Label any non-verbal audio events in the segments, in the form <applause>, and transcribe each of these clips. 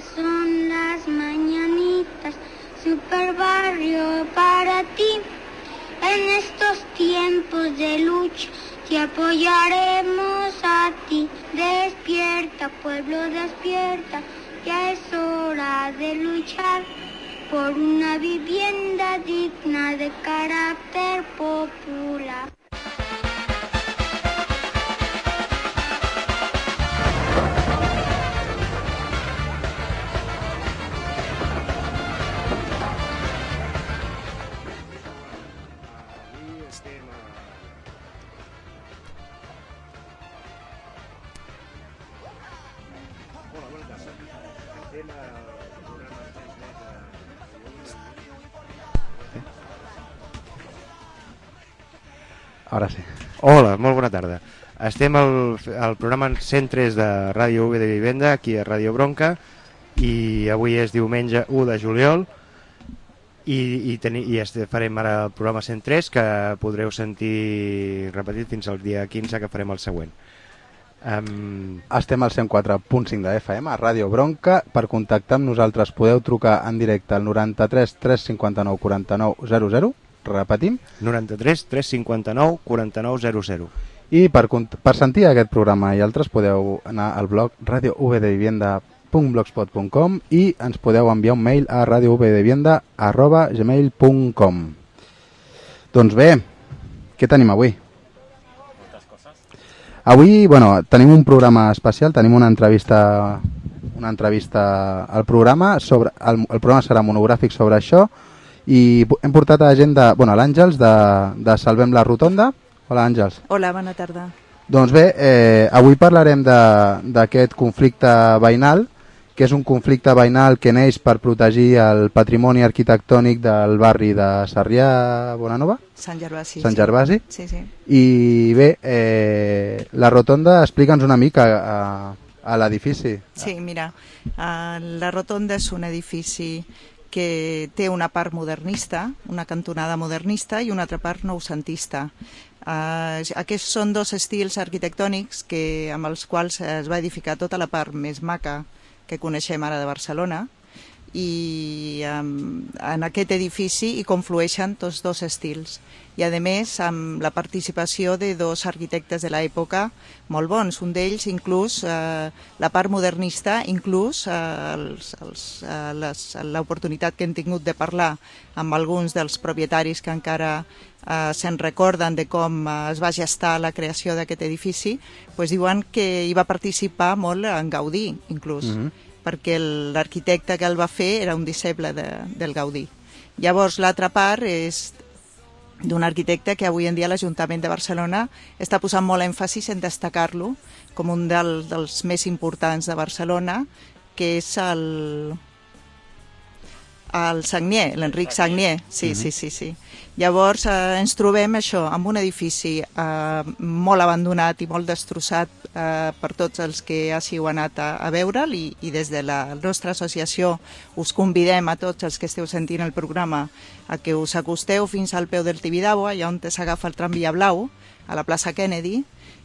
Son las mañanitas, super barrio para ti. En estos tiempos de lucha te apoyaremos a ti. Despierta, pueblo, despierta. Ya es hora de luchar por una vivienda digna de carácter popular. Estem al, al programa 103 de Ràdio V de Vivenda, aquí a Ràdio Bronca, i avui és diumenge 1 de juliol, i, i, teni, i este, farem ara el programa 103, que podreu sentir repetit fins al dia 15, que farem el següent. Um, Estem al 104.5 de FM, a Ràdio Bronca. Per contactar amb nosaltres podeu trucar en directe al 93 359 49 00. Repetim. 93 359 4900. I per, per sentir aquest programa i altres podeu anar al blog radiovdevivienda.blogspot.com i ens podeu enviar un mail a radiovdevivienda.gmail.com Doncs bé, què tenim avui? Avui, bueno, tenim un programa especial, tenim una entrevista una entrevista al programa sobre el, el programa serà monogràfic sobre això i hem portat a gent de, bueno, l'Àngels de, de Salvem la Rotonda. Hola Àngels. Hola, bona tarda. Doncs bé, eh, avui parlarem de- d'aquest conflicte veïnal, que és un conflicte veïnal que neix per protegir el patrimoni arquitectònic del barri de Sarrià Bonanova, Sant Gervasi. Sant. Gervasi. Sí, sí. I bé, eh, la rotonda, explica'ns una mica a, a l'edifici. Sí, mira, eh, la Rotonda és un edifici que té una part modernista, una cantonada modernista i una altra part noucentista. Uh, aquests són dos estils arquitectònics que, amb els quals es va edificar tota la part més maca que coneixem ara de Barcelona. I um, en aquest edifici hi conflueixen tots dos estils. I a més amb la participació de dos arquitectes de l'època molt bons, un d'ells inclús eh, la part modernista inclús eh, eh, l'oportunitat que hem tingut de parlar amb alguns dels propietaris que encara eh, se'n recorden de com eh, es va gestar la creació d'aquest edifici, pues diuen que hi va participar molt en Gaudí, inclús, mm -hmm. perquè l'arquitecte que el va fer era un disciple de, del Gaudí. Llavors, l'altra part és d'un arquitecte que avui en dia l'Ajuntament de Barcelona està posant molt èmfasis en destacar-lo com un del, dels més importants de Barcelona, que és el, el Sagnier, l'Enric Sagnier, sí, sí, sí, sí. Llavors eh, ens trobem això, amb un edifici eh, molt abandonat i molt destrossat eh, per tots els que hàssiu anat a, a veure'l i, i des de la nostra associació us convidem a tots els que esteu sentint el programa a que us acosteu fins al peu del Tibidabo, allà on s'agafa el tramvia blau, a la plaça Kennedy,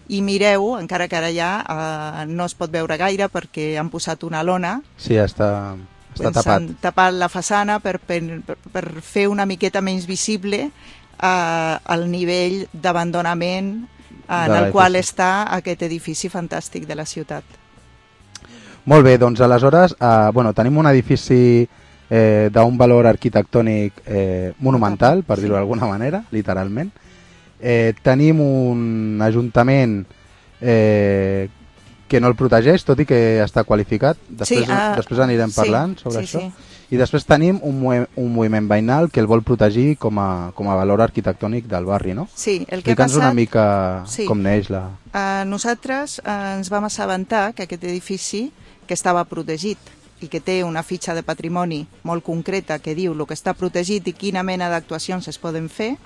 i mireu, encara que ara ja eh, no es pot veure gaire perquè han posat una lona. Sí, està, està tapat. tapat la façana per, per, per fer una miqueta menys visible eh, el nivell d'abandonament en De el qual està aquest edifici fantàstic de la ciutat. Molt bé, doncs aleshores eh, bueno, tenim un edifici eh, d'un valor arquitectònic eh, monumental, per dir-ho d'alguna manera, literalment. Eh, tenim un ajuntament eh, que no el protegeix, tot i que està qualificat. Després, Sí, ah, després anirem sí, parlant sobre sí, això. sí. I després tenim un, un moviment veïnal que el vol protegir com a, com a valor arquitectònic del barri, no? Sí, el que ha passat... una mica Sí. com neix la... Eh, nosaltres eh, ens vam assabentar que aquest edifici, que estava protegit i que té una fitxa de patrimoni molt concreta que diu el que està protegit i quina mena d'actuacions es poden fer,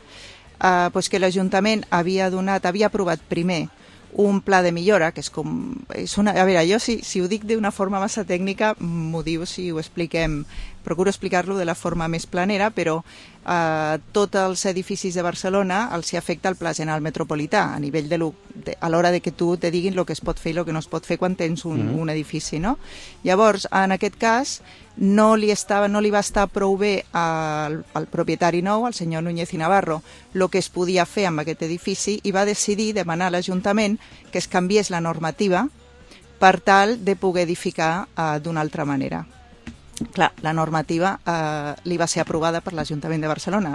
eh, pues que l'Ajuntament havia donat, havia aprovat primer un pla de millora, que és com... És una, a veure, jo si, si ho dic d'una forma massa tècnica, m'ho diu si ho expliquem procuro explicar-lo de la forma més planera, però eh, tots els edificis de Barcelona els hi afecta el Pla General Metropolità, a nivell de, lo, de a l'hora de que tu te diguin el que es pot fer i el que no es pot fer quan tens un, mm -hmm. un edifici, no? Llavors, en aquest cas, no li, estava, no li va estar prou bé al, al propietari nou, al senyor Núñez i Navarro, el que es podia fer amb aquest edifici i va decidir demanar a l'Ajuntament que es canviés la normativa per tal de poder edificar eh, d'una altra manera. Clar, la normativa eh, li va ser aprovada per l'Ajuntament de Barcelona,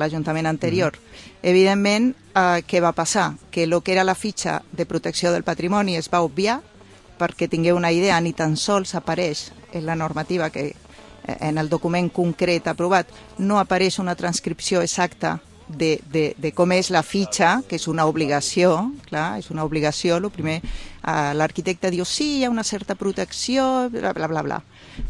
l'Ajuntament anterior. Mm -hmm. Evidentment, eh, què va passar? Que el que era la fitxa de protecció del patrimoni es va obviar, perquè tingueu una idea, ni tan sols apareix en la normativa que eh, en el document concret aprovat no apareix una transcripció exacta de, de, de com és la fitxa, que és una obligació, clar, és una obligació, el primer, eh, l'arquitecte diu sí, hi ha una certa protecció, bla, bla, bla, bla,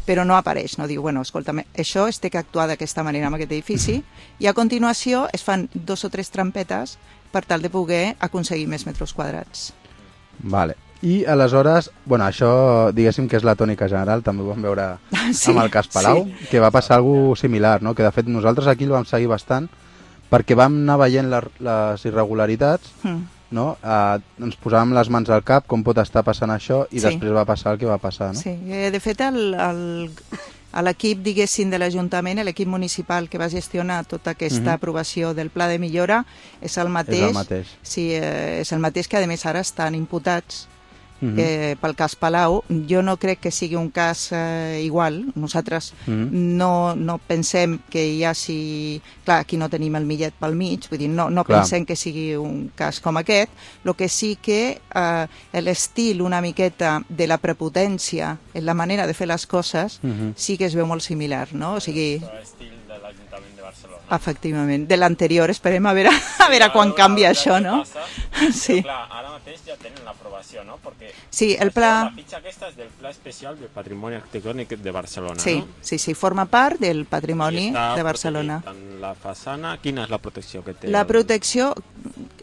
però no apareix, no diu, bueno, escolta, això es té que actuar d'aquesta manera amb aquest edifici, i a continuació es fan dos o tres trampetes per tal de poder aconseguir més metres quadrats. Vale. I aleshores, bueno, això diguéssim que és la tònica general, també ho vam veure <laughs> sí, amb el cas Palau, sí. que va passar alguna similar, no? que de fet nosaltres aquí el vam seguir bastant, perquè vam anar veient les, les irregularitats, mm. no? Eh, ens posàvem les mans al cap, com pot estar passant això, i sí. després va passar el que va passar. No? Sí, eh, de fet, el, el, a l'equip, diguéssim, de l'Ajuntament, l'equip municipal que va gestionar tota aquesta uh mhm. -huh. aprovació del pla de millora, és el mateix. És el mateix. Sí, eh, és el mateix que, a més, ara estan imputats uh -huh. eh, pel cas Palau. Jo no crec que sigui un cas eh, igual. Nosaltres uh -huh. no, no pensem que hi hagi... Clar, aquí no tenim el millet pel mig, vull dir, no, no pensem que sigui un cas com aquest. El que sí que eh, l'estil una miqueta de la prepotència en la manera de fer les coses uh -huh. sí que es veu molt similar, no? O sigui... Efectivament, de l'anterior, esperem a veure, a veure quan canvia això, no? <laughs> sí. Clar, ara mateix ja tenen l'aprovació, no? Perquè sí, el pla... La fitxa aquesta és del Pla Especial del Patrimoni Arquitectònic de Barcelona, sí, no? Sí, sí, forma part del patrimoni de Barcelona. En la façana, quina és la protecció que té? La protecció,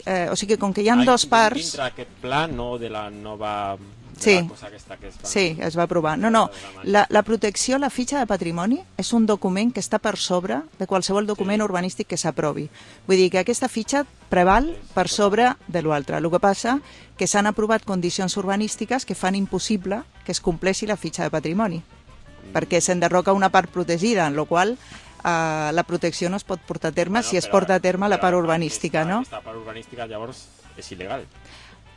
eh, o sigui, com que hi ha dos parts... Dintre aquest pla, no de la nova sí. la cosa aquesta que es va... Sí, es va aprovar. No, no, la, la protecció, la fitxa de patrimoni és un document que està per sobre de qualsevol document sí. urbanístic que s'aprovi. Vull dir que aquesta fitxa preval per sobre de l'altre. El que passa que s'han aprovat condicions urbanístiques que fan impossible que es compleixi la fitxa de patrimoni, mm. perquè s'enderroca una part protegida, en la qual eh, la protecció no es pot portar a terme bueno, si es porta a terme la part urbanística, aquesta, no? Aquesta part urbanística llavors és il·legal.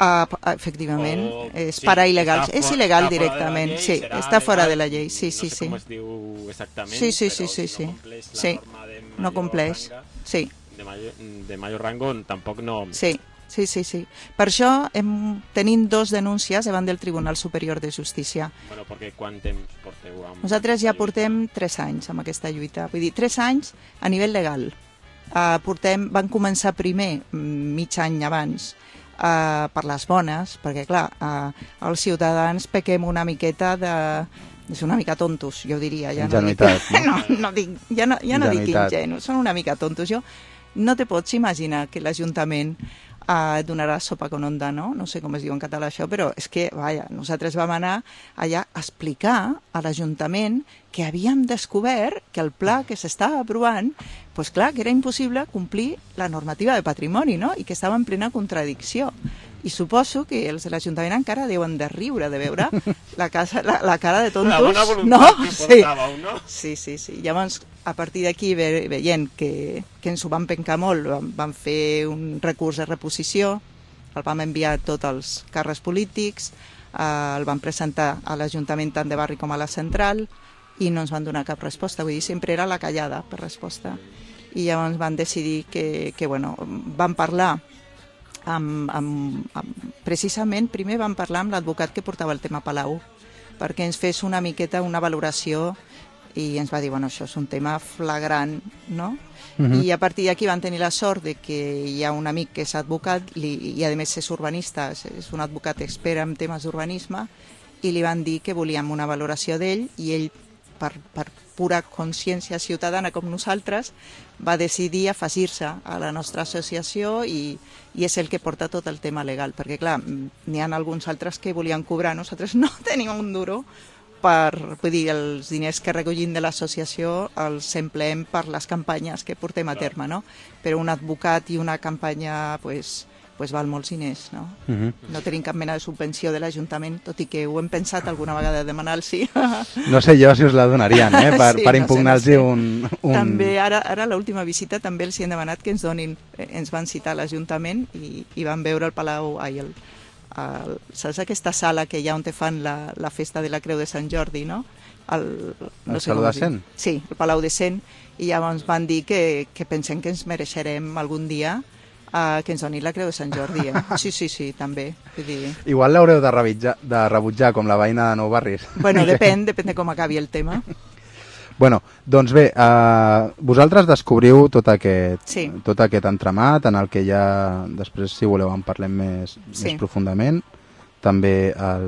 Uh, efectivament, o, és sí, para il·legal. És il·legal directament, llei, sí, està fora de la llei, sí, sí, no sé sí. com es diu exactament, sí, sí, sí, sí, sí. no sí. no compleix, ranga, sí. De major, de major rango tampoc no... Sí, sí, sí, sí. Per això hem, tenim dos denúncies davant del Tribunal Superior de Justícia. Bueno, perquè quant temps porteu amb... Nosaltres ja portem tres anys amb aquesta lluita. Vull dir, tres anys a nivell legal. Uh, portem, van començar primer, mm, mig any abans, eh, per les bones, perquè clar, eh, els ciutadans pequem una miqueta de, és una mica tontos, jo diria. Ja no, dic, <laughs> no? no, no dic, ja no, ja no dic ingenus, són una mica tontos. Jo no te pots imaginar que l'Ajuntament eh, donarà sopa con onda, no? No sé com es diu en català això, però és que, vaja, nosaltres vam anar allà a explicar a l'Ajuntament que havíem descobert que el pla que s'estava aprovant, pues clar, que era impossible complir la normativa de patrimoni, no? I que estava en plena contradicció i suposo que els de l'Ajuntament encara deuen de riure de veure <laughs> la, casa, la, la cara de tontos. La bona voluntat no? que portàveu, no? Sí, sí, sí. Llavors, a partir d'aquí, ve, veient que, que ens ho van pencar molt, vam, vam fer un recurs de reposició, el vam enviar a tots els càrrecs polítics, eh, el vam presentar a l'Ajuntament tant de barri com a la central i no ens van donar cap resposta, vull dir, sempre era la callada per resposta. I llavors van decidir que, que bueno, van parlar amb, amb, amb, precisament primer vam parlar amb l'advocat que portava el tema Palau perquè ens fes una miqueta una valoració i ens va dir, bueno, això és un tema flagrant, no? Uh mhm. -huh. I a partir d'aquí van tenir la sort de que hi ha un amic que és advocat li, i a més és urbanista, és, és un advocat expert en temes d'urbanisme i li van dir que volíem una valoració d'ell i ell per, per pura consciència ciutadana com nosaltres, va decidir afegir-se a la nostra associació i, i és el que porta tot el tema legal, perquè clar, n'hi ha alguns altres que volien cobrar, nosaltres <laughs> no tenim un duro per, vull dir, els diners que recollim de l'associació els empleem per les campanyes que portem a terme, no? Però un advocat i una campanya, pues, pues val molts diners, no? Uh -huh. No tenim cap mena de subvenció de l'Ajuntament, tot i que ho hem pensat alguna vegada de demanar-los, sí. No sé jo si us la donarien, eh? <laughs> Per, Sí, per no sé, impugnar-los no sé. un, un... També ara, ara l'última visita també els hi hem demanat que ens donin, eh, ens van citar a l'Ajuntament i, i van veure el Palau, ai, el, el, saps aquesta sala que hi ha on te fan la, la festa de la Creu de Sant Jordi, no? El, no El sé com de. Cent? Sí, el Palau de Cent, i llavors van dir que, que pensem que ens mereixerem algun dia uh, que ens donin la Creu de Sant Jordi, eh? Sí, sí, sí, també. Vull dir... Igual l'haureu de, rebutjar, de rebutjar, com la veïna de Nou Barris. Bueno, depèn, depèn de com acabi el tema. Bueno, doncs bé, eh, vosaltres descobriu tot aquest, Sí. tot aquest entramat en el que ja després, si voleu, en parlem més, Sí. més profundament. També el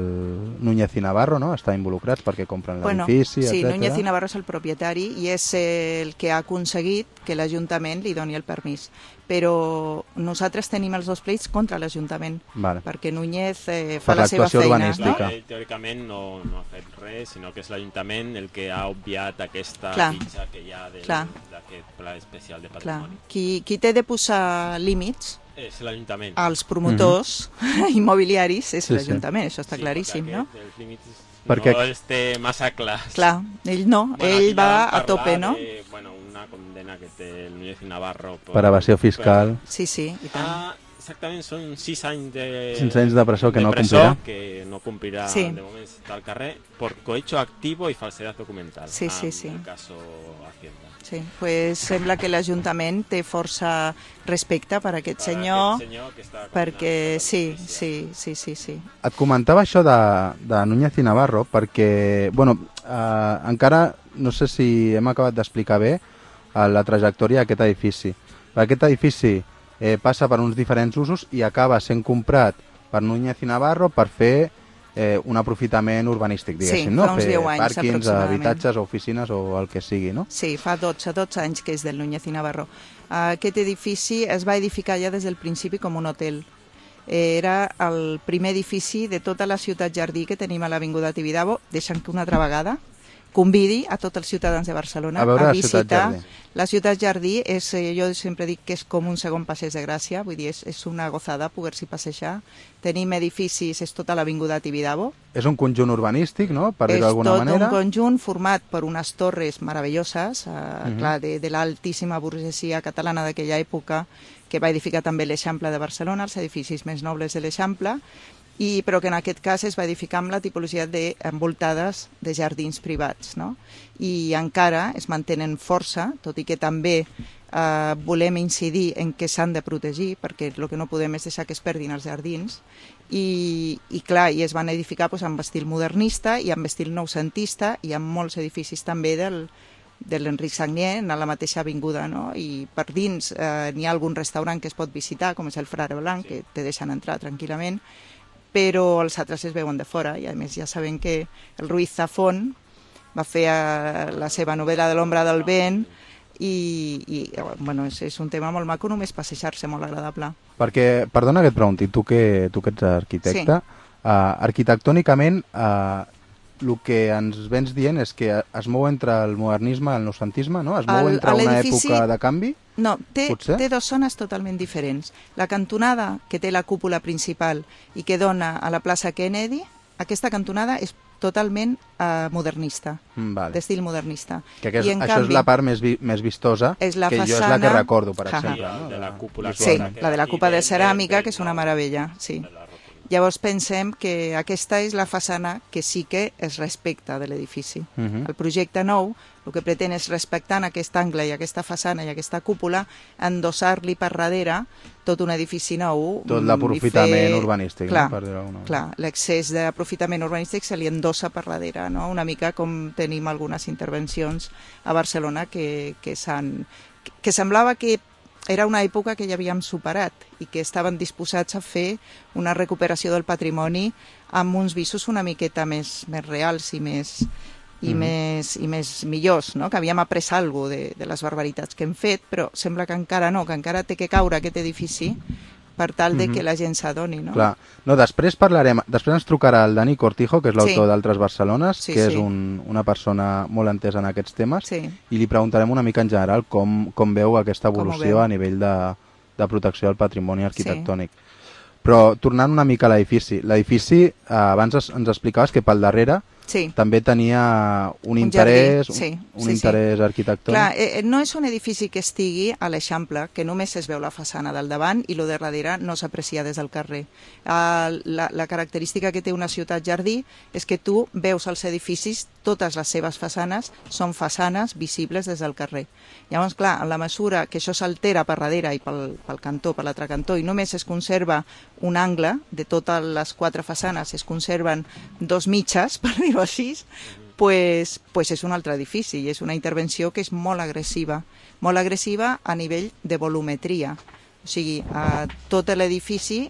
Núñez i Navarro no? està involucrats perquè compren Bueno, l'edifici, sí, etcètera. Núñez i Navarro és el propietari i és el que ha aconseguit que l'Ajuntament li doni el permís. Però nosaltres tenim els dos pleits contra l'Ajuntament, Vale. perquè Núñez eh, Per fa la seva feina. urbanística. No? Ell teòricament no, no ha fet res, sinó que és l'Ajuntament el que ha obviat aquesta Clar. fitxa que hi ha d'aquest pla especial de Clar. patrimoni. Qui, qui té de posar límits És l'Ajuntament. als promotors <laughs> immobiliaris és Sí, sí. l'Ajuntament, això està Sí, claríssim, no? Els límits Perquè- no els té massa clars. Clar, ell no, Bueno, ell va a tope, no? De, bueno, una condena que té el Núñez i Navarro Per evasió fiscal. Sí, sí, i tant. Ah, exactament, són sis anys de... Sis anys de presó que no presó, complirà. que no complirà, Sí. de moment està al carrer, por cohecho activo y falsedad documental. Sí, sí, sí. el caso Hacienda. Sí, pues sembla que l'Ajuntament té força respecte per aquest Per senyor, aquest senyor que està perquè sí, sí, sí, sí, sí. Et comentava això de, de Núñez i Navarro perquè, bueno, eh, encara no sé si hem acabat d'explicar bé eh, la trajectòria d'aquest edifici. Aquest edifici eh, passa per uns diferents usos i acaba sent comprat per Núñez i Navarro per fer eh, un aprofitament urbanístic, diguéssim, Sí, no? fa uns fer 10 anys, pàrquings, aproximadament. habitatges, oficines o el que sigui, no? Sí, fa 12, 12 anys que és del Núñez i Navarro. Aquest edifici es va edificar ja des del principi com un hotel. Era el primer edifici de tota la ciutat jardí que tenim a l'Avinguda Tibidabo, deixant que una altra vegada convidi a tots els ciutadans de Barcelona A veure la visitar Ciutat Jardí. la ciutat jardí és, eh, jo sempre dic que és com un segon passeig de Gràcia, vull dir, és, és una gozada poder-s'hi passejar. Tenim edificis, és tota l'Avinguda Tibidabo, És un conjunt urbanístic, no?, per és dir-ho d'alguna tot manera. un conjunt format per unes torres meravelloses, eh, Mhm. clar, de, de l'altíssima burgesia catalana d'aquella època, que va edificar també l'Eixample de Barcelona, els edificis més nobles de l'Eixample, i, però que en aquest cas es va edificar amb la tipologia de envoltades de jardins privats. No? I encara es mantenen força, tot i que també eh, volem incidir en que s'han de protegir, perquè el que no podem és deixar que es perdin els jardins, i, i clar, i es van edificar doncs, amb estil modernista i amb estil noucentista i amb molts edificis també del, de l'Enric Sagnier, a la mateixa avinguda, no? i per dins eh, n'hi ha algun restaurant que es pot visitar, com és el Frare Blanc, que te deixen entrar tranquil·lament, però els altres es veuen de fora, i a més ja sabem que el Ruiz Zafón va fer eh, la seva novel·la de l'ombra del vent, i, i bueno, és, és un tema molt maco, només passejar-se, molt agradable. Perquè, perdona que et pregunti, tu que, tu que ets arquitecte, sí. uh, arquitectònicament uh, el que ens vens dient és que es mou entre el modernisme i el noucentisme, no? Es mou El- entre una època de canvi? No, té, Potser? té dues zones totalment diferents. La cantonada, que té la cúpula principal i que dona a la plaça Kennedy, aquesta cantonada és totalment eh, modernista, Mm, Vale. d'estil modernista. Que aquest, I en això canvi, és la part més, vi, més vistosa, És la que jo és la façana- que recordo, per exemple. Sí, no? de la cúpula Sí, la de la copa de ceràmica, que és una meravella, sí. de la. Llavors pensem que aquesta és la façana que sí que es respecta de l'edifici. Mhm. El projecte nou el que pretén és respectant aquest angle i aquesta façana i aquesta cúpula, endossar-li per darrere tot un edifici nou. Tot l'aprofitament fer- urbanístic, clar, no? per. Clar, l'excés d'aprofitament urbanístic se li endossa per darrere, no? una mica com tenim algunes intervencions a Barcelona que, que, s'han, que semblava que era una època que ja havíem superat i que estaven disposats a fer una recuperació del patrimoni amb uns visos una miqueta més, més reals i més, i, Mhm. més, i més millors, no? que havíem après alguna de, de les barbaritats que hem fet, però sembla que encara no, que encara té que caure aquest edifici per tal de que la gent s'adoni, no? Clar. No, després parlarem, després ens trucarà el Dani Cortijo, que és l'autor Sí. d'Altres Barcelones, Sí, que sí. és un, una persona molt entesa en aquests temes, Sí. i li preguntarem una mica en general com, com veu aquesta evolució veu. a nivell de, de protecció del patrimoni arquitectònic. Però tornant una mica a l'edifici, l'edifici, eh, abans ens explicaves que pel darrere Sí. també tenia un, Un interès, jardí, sí, un sí, sí. interès arquitectònic. Clar, eh, eh, no és un edifici que estigui a l'Eixample, que només es veu la façana del davant i lo de darrere no s'aprecia des del carrer. Uh, la, la característica que té una ciutat jardí és que tu veus els edificis, totes les seves façanes són façanes visibles des del carrer. Llavors, clar, en la mesura que això s'altera per darrere i pel, pel cantó, per l'altre cantó, i només es conserva un angle de totes les quatre façanes, es conserven dos mitges, <laughs> per <laughs> dir-ho així, pues, pues és un altre edifici i és una intervenció que és molt agressiva, molt agressiva a nivell de volumetria. O sigui, a tot l'edifici,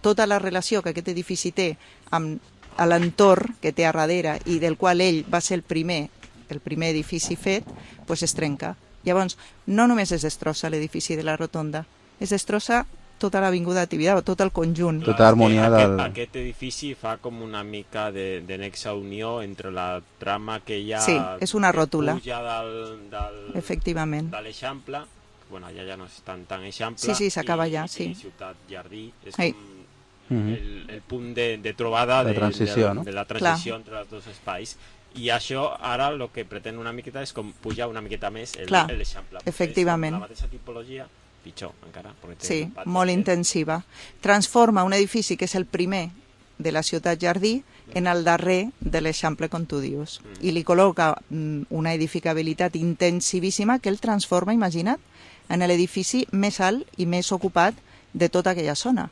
tota la relació que aquest edifici té amb l'entorn que té a darrere i del qual ell va ser el primer, el primer edifici fet, pues es trenca. Llavors, no només es destrossa l'edifici de la rotonda, es destrossa tota l'avinguda de Tibidabo, tot el conjunt. Tota harmonia és que del- Aquest, aquest edifici fa com una mica de, de nexa unió entre la trama que hi ha... Sí, és una que ròtula. puja del, del, Efectivament. de l'Eixample, bueno, allà ja no és tan, tan Eixample. Sí, sí, s'acaba allà, sí. I Ciutat Jardí és com Mhm. el, el punt de, de trobada De transició, de, no? de la transició entre els dos espais. I això ara el que pretén una miqueta és com pujar una miqueta més el- Clar, l'Eixample. Efectivament. La mateixa tipologia, pitjor encara. perquè té Sí, pati molt intensiva. Transforma un edifici que és el primer de la ciutat jardí en el darrer de l'Eixample, com tu dius. I li col·loca mm, una edificabilitat intensivíssima que el transforma, imagina't, en l'edifici més alt i més ocupat de tota aquella zona.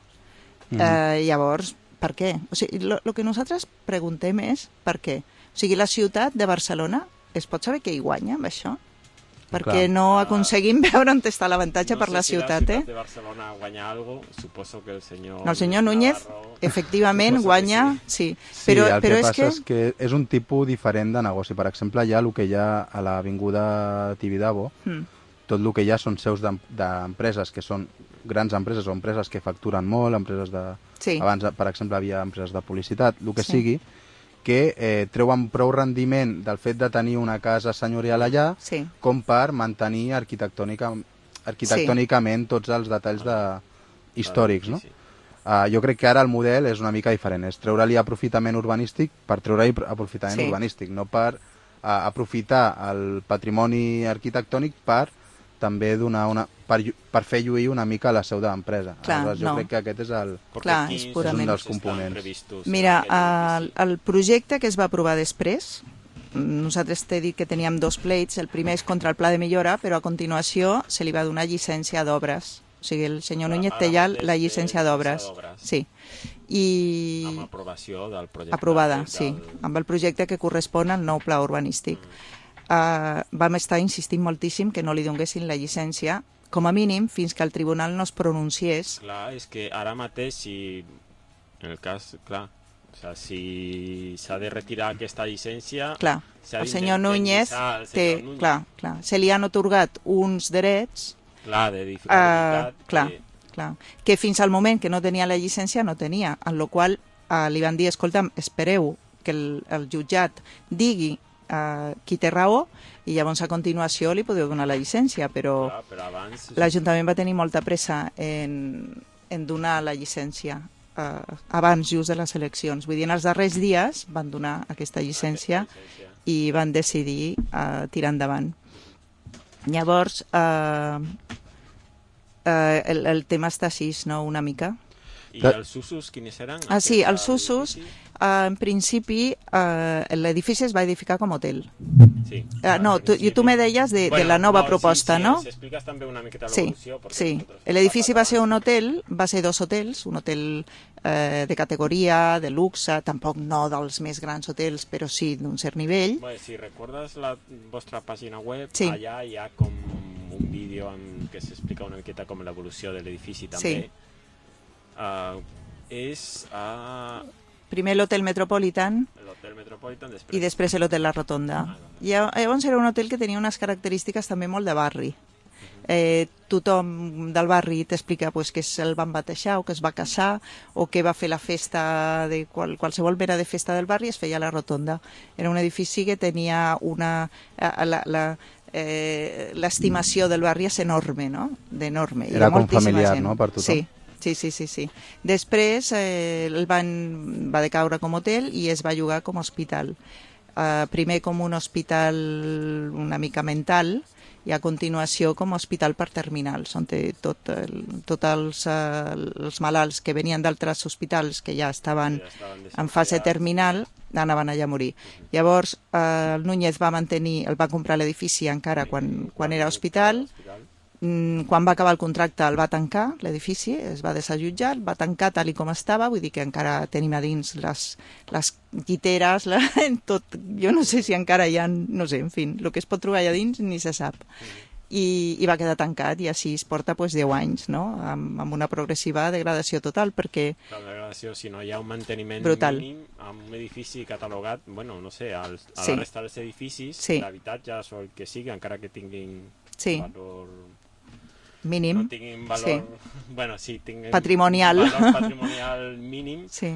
eh, llavors, per què? O sigui, lo, lo que nosaltres preguntem és per què. O sigui, la ciutat de Barcelona, es pot saber què hi guanya amb això? Perquè Clar. no aconseguim veure on està l'avantatge no per la si ciutat, la eh? de Barcelona guanya algo, suposo que el senyor... No, el senyor Núñez, Navarro- efectivament, guanya, sí. sí. Sí, Però, el però que és passa que... és que és un tipus diferent de negoci. Per exemple, hi ha el que hi ha a l'avinguda Tibidabo, Mm, tot el que hi ha són seus d'em- d'empreses que són grans empreses o empreses que facturen molt, empreses de... Sí. Abans, per exemple, havia empreses de publicitat, el que Sí. sigui, que eh, treuen prou rendiment del fet de tenir una casa senyorial allà sí. com per mantenir arquitectònica, arquitectònicament tots els detalls de, històrics, no? Sí, sí. Uh, jo crec que ara el model és una mica diferent, és treure-li aprofitament urbanístic per treure-hi aprofitament Sí. urbanístic, no per uh, aprofitar el patrimoni arquitectònic per també donar una, per, per fer lluir una mica la seu de l'empresa. Aleshores, jo no. crec que aquest és el... Clar, és purament- És un dels components. previstos Mira, el, el projecte que es va aprovar després, mm, nosaltres t'he dit que teníem dos pleits, el primer és contra el pla de millora, però a continuació se li va donar llicència d'obres. O sigui, el senyor Ara- Núñez té ja la llicència d'obres. Sí. I Amb aprovació del projecte. aprovada, del- sí, amb el projecte que correspon al nou pla urbanístic. Uh, vam estar insistint moltíssim que no li donguessin la llicència, com a mínim fins que el tribunal no es pronunciés. Clar, és que ara mateix, si... En el cas, clar, o sea, si s'ha de retirar aquesta llicència... Clar, el senyor Núñez el té, Núñez. clar, clar, se li han otorgat uns drets Clar, de Uh, dificultat. clar, que- clar, que fins al moment que no tenia la llicència no tenia, en la qual uh, li van dir, escolta'm, espereu que el, el jutjat digui uh, qui té raó i llavors a continuació li podeu donar la llicència, però Clar, però abans... l'Ajuntament va tenir molta pressa en, en donar la llicència uh, abans just de les eleccions. Vull dir, en els darrers dies van donar aquesta llicència llicència. i van decidir uh, tirar endavant. Llavors, uh, uh, el, el tema està així, no?, una mica. I els usos quins eren? Ah, sí, els usos, edifici? Uh, en principi, uh, l'edifici es va edificar com a hotel. Sí. Uh, no, tu, tu me deies de, de la nova no, proposta, sí, sí, no? Si expliques també una miqueta Sí, l'evolució... sí. nosaltres L'edifici va ser un hotel, va ser dos hotels, un hotel eh, de categoria, de luxe, tampoc no dels més grans hotels, però sí d'un cert nivell. Bueno, si recordes la vostra pàgina web, Sí. allà hi ha com un vídeo en què s'explica una miqueta com l'evolució de l'edifici també. Sí. Uh, és a Primer l'hotel Metropolitan l'Hotel Metropolitan, després... i després l'hotel La Rotonda. Lla- Llavors era un hotel que tenia unes característiques també molt de barri. eh, tothom del barri t'explica pues, que el van batejar o que es va casar o que va fer la festa de qual, qualsevol mena de festa del barri es feia a la rotonda. Era un edifici que tenia una... eh, La, la, eh, l'estimació del barri és enorme, no? D'enorme. Era com familiar, gent. no?, per tothom. Sí, sí, sí, sí. sí. Després eh, el van, va decaure com hotel i es va llogar com a hospital. Eh, primer com un hospital una mica mental i a continuació com a hospital per terminals, on tot el, tots els, eh, els malalts que venien d'altres hospitals que ja estaven Ja estaven en fase terminal anaven allà a morir. Llavors, eh, el Núñez va mantenir, el va comprar l'edifici encara quan, quan era hospital, quan va acabar el contracte el va tancar, l'edifici, es va desallotjar, va tancar tal i com estava, vull dir que encara tenim a dins les, les lliteres, la, <laughs> tot, jo no sé si encara hi ha, no sé, en fi, el que es pot trobar allà dins ni se sap. I, i va quedar tancat i així es porta pues, 10 anys, no? amb, amb una progressiva degradació total, perquè La degradació, si no hi ha un manteniment Brutal. mínim amb un edifici catalogat, bueno, no sé, als, a Sí. la resta dels edificis, Sí. l'habitatge o el que sigui, encara que tinguin Sí. valor... mínim... No tinguin valor... Bueno, sí, tinguin Patrimonial. valor patrimonial mínim <laughs> Sí.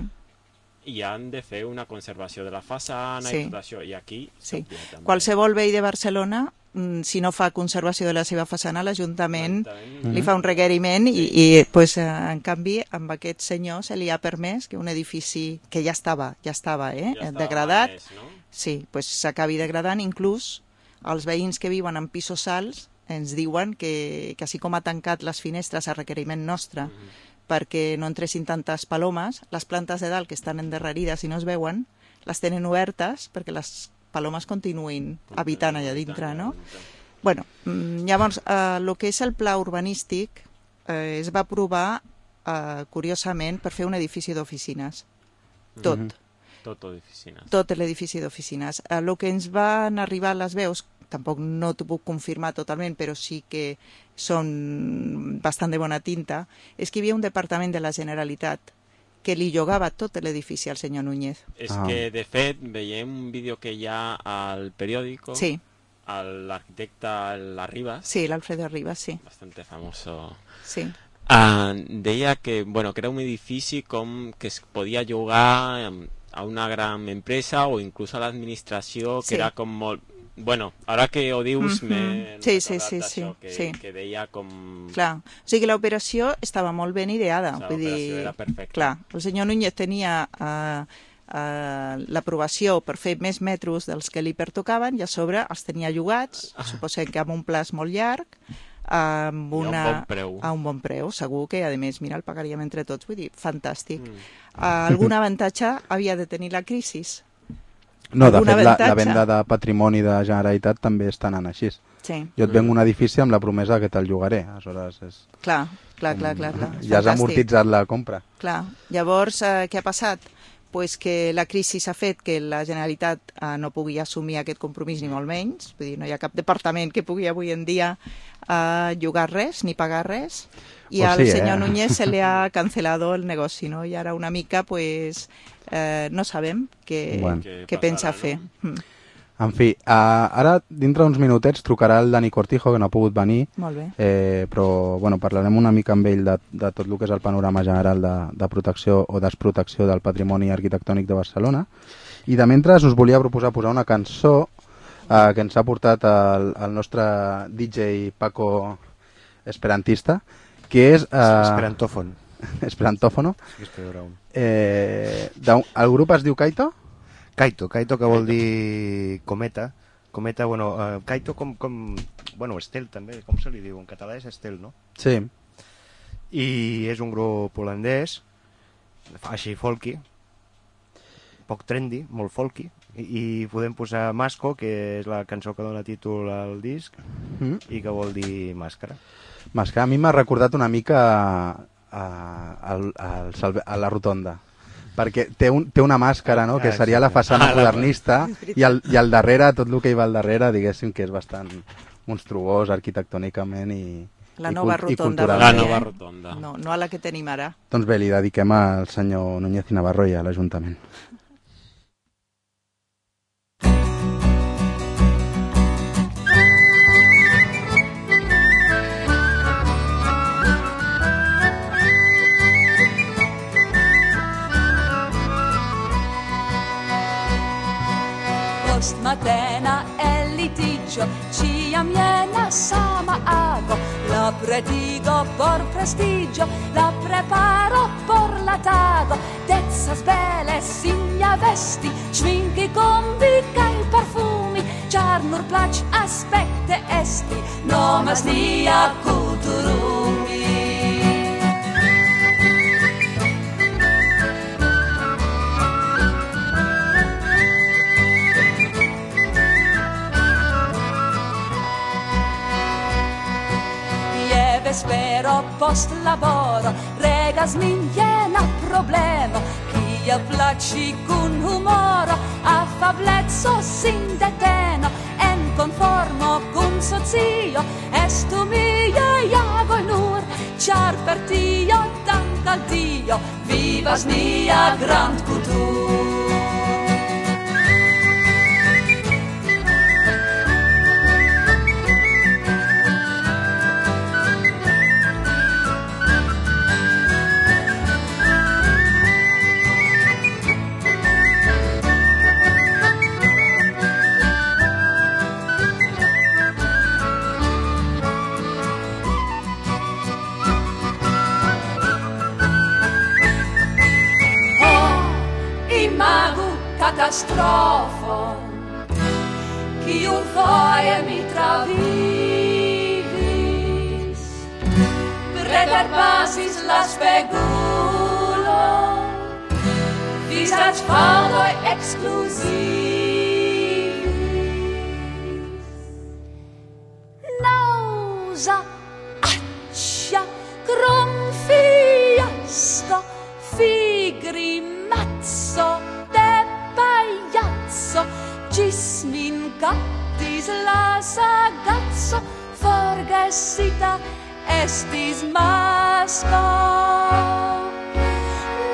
i han de fer una conservació de la façana Sí. i tot això, i aquí Sí. Qualsevol veí de Barcelona, mm, si no fa conservació de la seva façana, l'Ajuntament L'Ajuntament- li fa un requeriment i, i pues, eh, en canvi amb aquest senyor se li ha permès que un edifici que ja estava, ja estava eh, ja estava degradat, malmès, no? sí, pues, s'acabi degradant, inclús els veïns que viuen en pisos alts ens diuen que, que així com ha tancat les finestres a requeriment nostre perquè no entressin tantes palomes, les plantes de dalt que estan endarrerides i no es veuen, les tenen obertes perquè les palomes continuïn habitant allà dintre, no? Bueno, mm, llavors, eh, el que és el pla urbanístic eh, es va aprovar, eh, curiosament, per fer un edifici d'oficines. Tot, Mhm. Tot oficines. tot l'edifici d'oficines. El que ens van arribar les veus, tampoc no t'ho puc confirmar totalment, però sí que són bastant de bona tinta, és que hi havia un departament de la Generalitat que li llogava tot l'edifici al senyor Núñez. És Ah. que, de fet, veiem un vídeo que hi ha al periòdico, Sí, l'arquitecte Arribas, sí, l'Alfredo Rivas, sí, bastante famoso, sí. Ah, deia que, bueno, que era un edifici com que es podia llogar a una gran empresa o inclús a l'administració, que Sí. era com molt... Bueno, ara que ho dius, Mhm. m'he Sí, sí, sí, sí, que, sí. que deia com... Clar, o sigui que l'operació estava molt ben ideada. O sigui, vull dir, l'operació era perfecta. Clar, el senyor Núñez tenia eh, eh, l'aprovació per fer més metros dels que li pertocaven i a sobre els tenia llogats, suposem que amb un plaç molt llarg, amb I a un una, bon preu. a un bon preu, segur que a més, mira, el pagaríem entre tots, vull dir, fantàstic. Mm. Eh, algun avantatge havia de tenir la crisi, No, de fet, la, la venda de patrimoni de Generalitat també està anant així. sí, Jo et venc un edifici amb la promesa que te'l llogaré. Aleshores, és... clar, clar, clar, clar, clar. ja has amortitzat la compra. Clar, llavors eh, què ha passat? Pues que la crisi s'ha fet que la Generalitat eh, no pugui assumir aquest compromís ni molt menys, vull dir, no hi ha cap departament que pugui avui en dia eh, llogar res ni pagar res i Pues al sí, senyor eh? Núñez se le ha <laughs> cancelado el negoci, no? I ara una mica, pues, eh, no sabem què, Bueno. Què què pensa fer. no? Mm, En fi, uh, ara, dintre d'uns minutets, trucarà el Dani Cortijo, que no ha pogut venir, molt bé. eh, però bueno, parlarem una mica amb ell de, de tot el que és el panorama general de, de protecció o desprotecció del patrimoni arquitectònic de Barcelona. I de mentre us volia proposar posar una cançó eh, que ens ha portat el, el nostre DJ Paco Esperantista, que és... Eh, Esperantòfon. Esperantòfono. <laughs> Sí. Eh, el grup es diu Kaito? Kaito, Kaito que vol dir cometa. Cometa, bueno, uh, Kaito com, com... Bueno, Estel també, com se li diu? En català és Estel, no? Sí. I és un grup holandès, així folky, poc trendy, molt folky, i, i podem posar Masco, que és la cançó que dona títol al disc, Mm. i que vol dir màscara. Mascar, a mi m'ha recordat una mica a, a, al Salve- a la rotonda perquè té, un, té una màscara no? que seria la façana Ah, la- modernista <laughs> i al, i al darrere, tot el que hi va al darrere diguéssim que és bastant monstruós arquitectònicament i, La i, nova i rotonda. culturalment. La nova eh? rotonda. No, no a la que tenim ara. Doncs bé, li dediquem al senyor Núñez i Navarro i a l'Ajuntament. Post matena el litigio ciam jena sama ago. La pretigo por prestigio la preparo por la tago. Dezzas bele signa vesti schminchi combi kai parfumi char nur plac aspette esti nomas nia culturumi post laboro regas min jena problemo Kia placi cun humoro a fablezzo sin deteno en conformo cun socio estu mia iago nur char per tio dank al dio vivas nia grand strofon Kiu foje mi travivis Preter pasis la spegulo. Visac faloj ekskluziv estis la sagazzo forgesita estis masko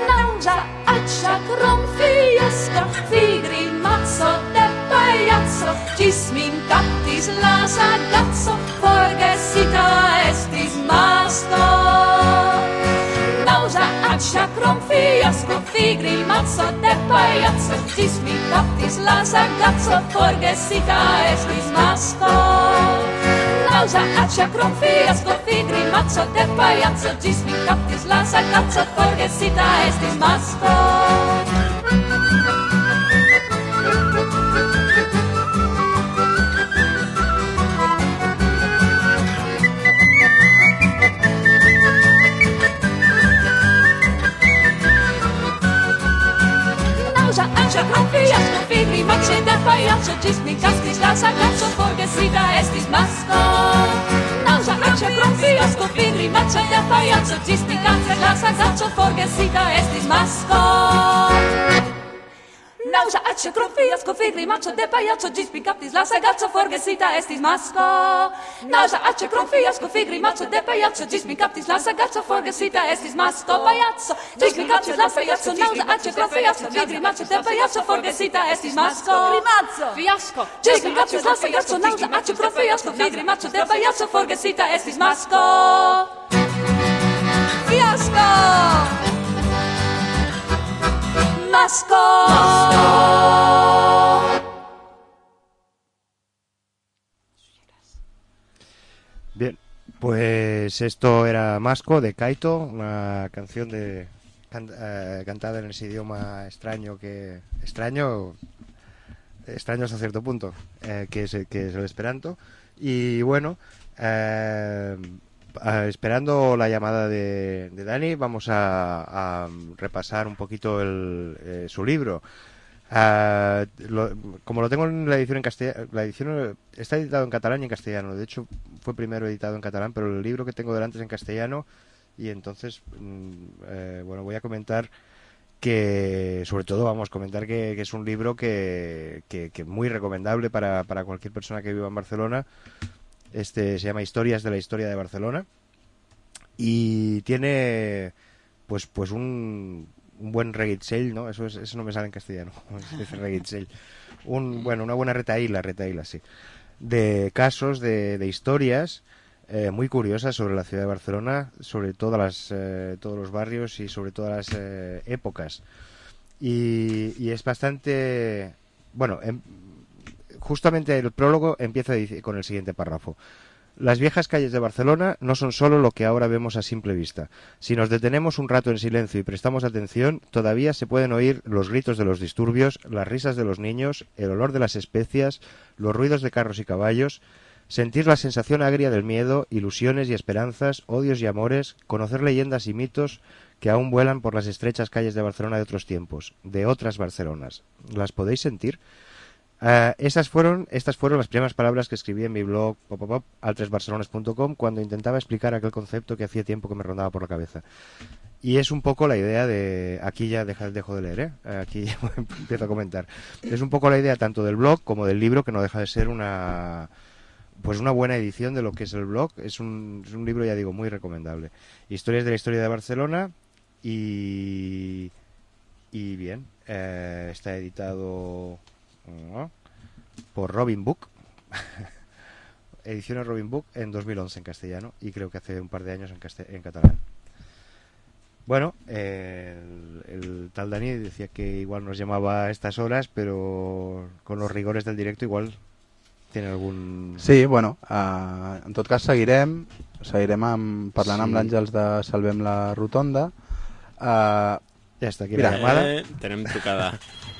Nangia accia crom fiesco figri mazzo de paiazzo. Cis min captis la sagazzo forgesita estis masko oskab tiigril matsot, täppa ei jatsot, siis mind taptis lasa, katsot korges sida ees, mis maskot. lausa atša krohvi oskab tiigril matsot, täppa ei jatsot, siis mind taptis lasa, katsot korges sida ees, mis maskot. geografías con figrimax e da faianzo gis mi castis la sagazzo forgesida estis masko Nausa gracia grafias con figrimax e da faianzo gis mi castis la sagazzo forgesida estis masko causa H confías con figri macho de payacho gis picaptis la forgesita estis masco Nausa H confías con figri macho de payacho gis picaptis la forgesita estis masco payacho gis picaptis la payacho nausa H confías con figri de forgesita estis masco Grimazzo fiasco gis picaptis la sagazzo nausa H confías con figri de forgesita estis masco Fiasco! Masco! Bien, pues esto era Masco de Kaito, una canción de eh, cantada en ese idioma extraño que extraño extraño hasta cierto punto, eh, que es que es el Esperanto y bueno eh, esperando la llamada de, de Dani vamos a, repasar un poquito el, eh, su libro. Ah, lo- como lo tengo en la edición en castellano, la edición está editado en catalán y en castellano. De hecho, fue primero editado en catalán, pero el libro que tengo delante es en castellano y entonces, mm, eh, bueno, voy a comentar que, sobre todo, vamos a comentar que, que es un libro que, que, que muy recomendable para, para cualquier persona que viva en Barcelona. Este se llama Historias de la historia de Barcelona y tiene, pues, pues un, un buen reguitzell, ¿no? Eso, es, eso no me sale en castellano. <laughs> reguitzell. Un, bueno, una buena retaíla, retaíla, sí. De casos, de, de historias eh, muy curiosas sobre la ciudad de Barcelona, sobre todas las, eh, todos los barrios y sobre todas las eh, épocas. Y, y es bastante. Bueno, em- justamente el prólogo empieza con el siguiente párrafo. Las viejas calles de Barcelona no son solo lo que ahora vemos a simple vista. Si nos detenemos un rato en silencio y prestamos atención, todavía se pueden oír los gritos de los disturbios, las risas de los niños, el olor de las especias, los ruidos de carros y caballos, sentir la sensación agria del miedo, ilusiones y esperanzas, odios y amores, conocer leyendas y mitos que aún vuelan por las estrechas calles de Barcelona de otros tiempos, de otras Barcelonas. ¿Las podéis sentir? Eh, esas fueron, estas fueron las primeras palabras que escribí en mi blog altresbarcelones.com cuando intentaba explicar aquel concepto que hacía tiempo que me rondaba por la cabeza. Y es un poco la idea de... Aquí ya deja, dejo de leer, ¿eh? Aquí <laughs> ya empiezo a comentar. Es un poco la idea tanto del blog como del libro, que no deja de ser una... Pues una buena edición de lo que es el blog. Es un, es un libro, ya digo, muy recomendable. Historias de la historia de Barcelona y... Y bien, eh, está editado. Por Robin Book. <laughs> Ediciones Robin Book en 2011 en castellano y creo que hace un par de años en, castell- en catalán. Bueno, eh, el, el tal Dani decía que igual nos llamaba a estas horas, pero con los rigores del directo igual tiene algún... Sí, bueno, uh, en tot cas seguirem, seguirem amb, parlant Sí. amb l'Àngels de Salvem la Rotonda. Uh, Ya está aquí Mira, la llamada. Eh, tenem trucada. <laughs>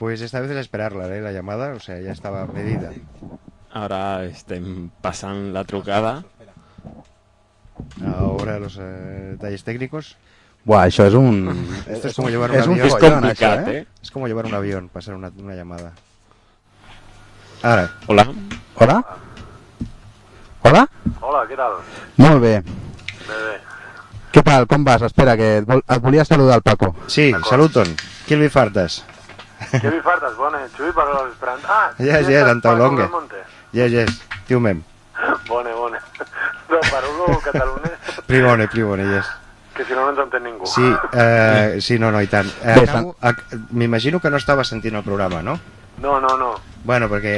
Pues esta vez es esperarla, ¿eh? la llamada, o sea, ya estaba medida. Ara estem passant la trucada. Ahora los eh, detalles técnicos. buah, això és un... <laughs> Esto es como llevar un un avión. Follon, això, complicat, eh? eh? Es como llevar un avión, pasar una, una llamada. Ahora, Hola. Hola? Hola? Hola, què tal? Molt bé. Bé, bé. Què tal, com vas? Espera, que et, vol, et volia saludar el Paco. sí, saluton. Qui li fartes? Què vi fartes? Bona, Xui, per l'esperant. Ah, Yes, yes, Antau. Monte. Yes, yes, tiu mem. Bona, bona. No, parlo catalunès, Primone, primone, yes. que si no no ens entén ningú. Sí, eh, sí, no, no, i tant. Eh, M'imagino que no estava sentint el programa, no? No, no, no. Bueno, perquè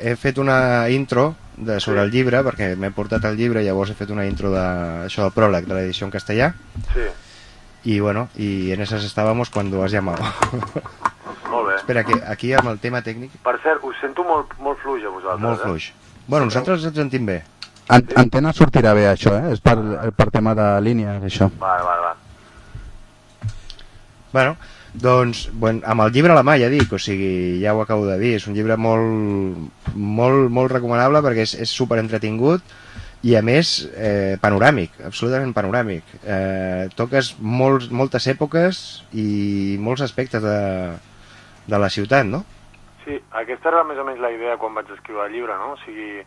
he fet una intro de, sobre Sí. el llibre, perquè m'he portat el llibre, llavors he fet una intro de, això del pròleg de l'edició en castellà, Sí, y bueno, y en esas estábamos cuando has llamado. <laughs> molt bé. Espera, que aquí amb el tema tècnic, Per cert, us sento molt, molt fluix a vosaltres, molt eh? fluix. Bueno, nosaltres ens sentim bé. En, antena sortirà bé, això, eh? És per, per tema de línies, això. Vale, vale, vale. Bueno, doncs, bueno, amb el llibre a la mà, ja dic, o sigui, ja ho acabo de dir, és un llibre molt, molt, molt recomanable perquè és, és super entretingut i a més eh, panoràmic, absolutament panoràmic. Eh, toques molts, moltes èpoques i molts aspectes de, de la ciutat, no? Sí, aquesta era més o menys la idea quan vaig escriure el llibre, no? O sigui,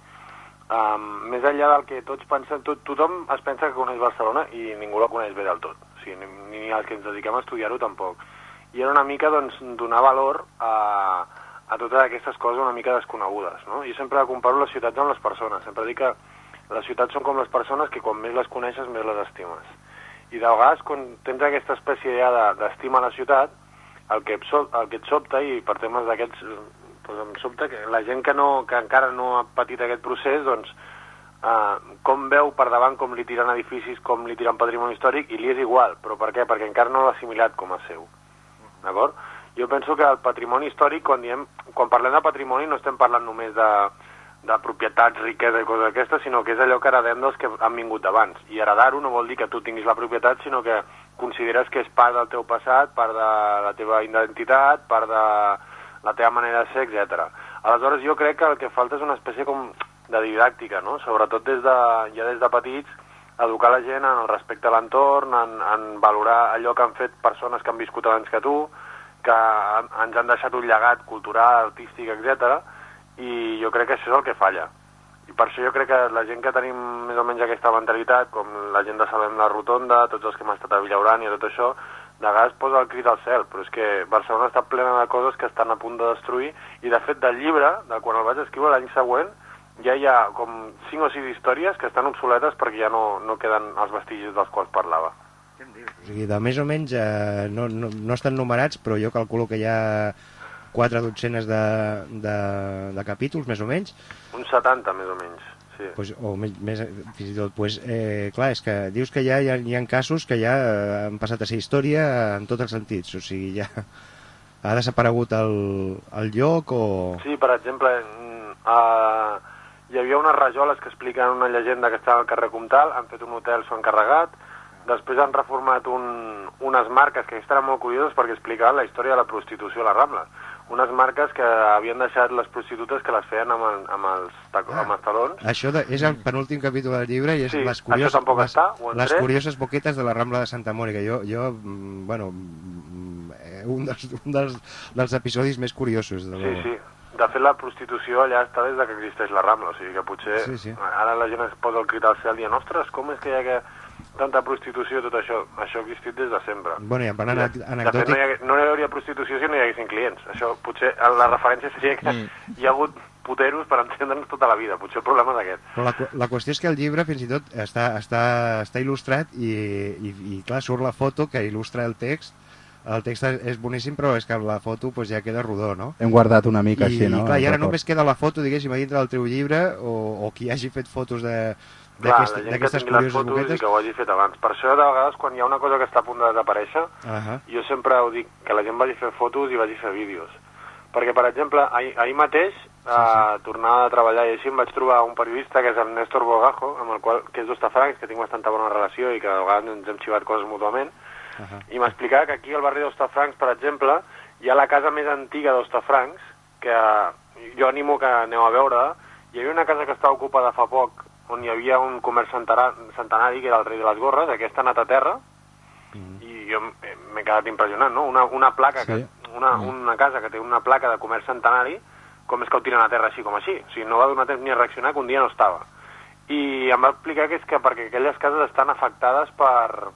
um, més enllà del que tots pensem, tot, tothom es pensa que coneix Barcelona i ningú la coneix bé del tot. O sigui, ni, ni els que ens dediquem a estudiar-ho tampoc. I era una mica, doncs, donar valor a, a totes aquestes coses una mica desconegudes, no? Jo sempre comparo les ciutats amb les persones. Sempre dic que les ciutats són com les persones que quan més les coneixes, més les estimes. I de vegades, quan tens aquesta espècie ja de- d'estima a la ciutat, el que, el que et sobta, i per temes d'aquests, doncs em sobta que la gent que, no, que encara no ha patit aquest procés, doncs, eh, com veu per davant com li tiren edificis, com li tiren patrimoni històric, i li és igual. Però per què? Perquè encara no l'ha assimilat com a seu. D'acord? Jo penso que el patrimoni històric, quan, diem, quan parlem de patrimoni, no estem parlant només de, de propietats, riquesa i coses d'aquestes, sinó que és allò que heredem dels que han vingut d'abans. I heredar-ho no vol dir que tu tinguis la propietat, sinó que consideres que és part del teu passat, part de la teva identitat, part de la teva manera de ser, etc. Aleshores, jo crec que el que falta és una espècie com de didàctica, no? Sobretot des de, ja des de petits, educar la gent en el respecte a l'entorn, en, en valorar allò que han fet persones que han viscut abans que tu, que ens han deixat un llegat cultural, artístic, etc. I jo crec que això és el que falla. I per això jo crec que la gent que tenim més o menys aquesta mentalitat, com la gent de Salem la Rotonda, tots els que hem estat a Villaurant i tot això, de vegades posa el crit al cel, però és que Barcelona està plena de coses que estan a punt de destruir, i de fet del llibre, de quan el vaig escriure l'any següent, ja hi ha com 5 o 6 històries que estan obsoletes perquè ja no, no queden els vestigis dels quals parlava. O sigui, de més o menys, eh, no, no, no estan numerats, però jo calculo que hi ha quatre dotzenes de, de, de capítols, més o menys, Uns 70, més o menys, sí. pues, o més, més, fins i tot, pues, eh, clar, és que dius que ja hi ha, hi ha casos que ja eh, han passat a ser història en tots els sentits, o sigui, ja... ha desaparegut el, el lloc o... Sí, per exemple, uh, hi havia unes rajoles que expliquen una llegenda que estava al carrer Comtal, han fet un hotel, s'ho han carregat, després han reformat un, unes marques que estaven molt curioses perquè explicaven la història de la prostitució a la Rambla. Unes marques que havien deixat les prostitutes que les feien amb, el, amb, els, taco, Ah. amb els talons. Això de, és el penúltim capítol del llibre i és Sí, les, curioses, les, està, les curioses boquetes de la Rambla de Santa Mònica. Jo, jo mm, bueno, mm, eh, un, dels, <laughs> un dels, dels episodis més curiosos. De Sí, sí. De fet, la prostitució allà està des de que existeix la Rambla, o sigui que potser Sí, sí. ara la gent es posa el crit al cel dient ostres, com és que hi ha que tanta prostitució i tot això? Això ha existit des de sempre. Bueno, i en plan De, anec- de fet, anecdòtic... no hi, ha, no hi hauria prostitució si no hi haguessin clients. Això potser, la referència seria que Mm. hi ha hagut puteros per entendre'ns tota la vida. Potser el problema és aquest. Però la, la qüestió és que el llibre fins i tot està, està, està il·lustrat i, i, i clar, surt la foto que il·lustra el text el text és boníssim però és que la foto pues, ja queda rodó, no? Hem guardat una mica I, així, no? clar, i ara record. només queda la foto, diguéssim, a dintre del teu llibre o, o qui hagi fet fotos de D'aquestes curioses fotos boquetes. i que ho hagi fet abans. Per això, de vegades, quan hi ha una cosa que està a punt de desaparèixer, Ahà. jo sempre ho dic, que la gent vagi a fer fotos i vagi fer vídeos. Perquè, per exemple, ahir, ahir mateix, sí, sí. tornava a treballar i així em vaig trobar un periodista que és el Néstor Bogajo, amb el qual, que és d'Ostafrancs, que tinc bastanta bona relació i que a vegades ens hem xivat coses mútuament, Ahà. i m'explicava que aquí al barri d'Ostafrancs, per exemple, hi ha la casa més antiga d'Ostafrancs, que jo animo que aneu a veure. Hi havia una casa que estava ocupada fa poc, on hi havia un comerç centenari, que era el rei de les gorres, aquesta ha anat a terra, i jo m- m'he quedat impressionat, no? Una, una placa, Sí. que, una, una casa que té una placa de comerç centenari, com és que ho tiren a terra així com així? O sigui, no va donar temps ni a reaccionar que un dia no estava. I em va explicar que és que perquè aquelles cases estan afectades per,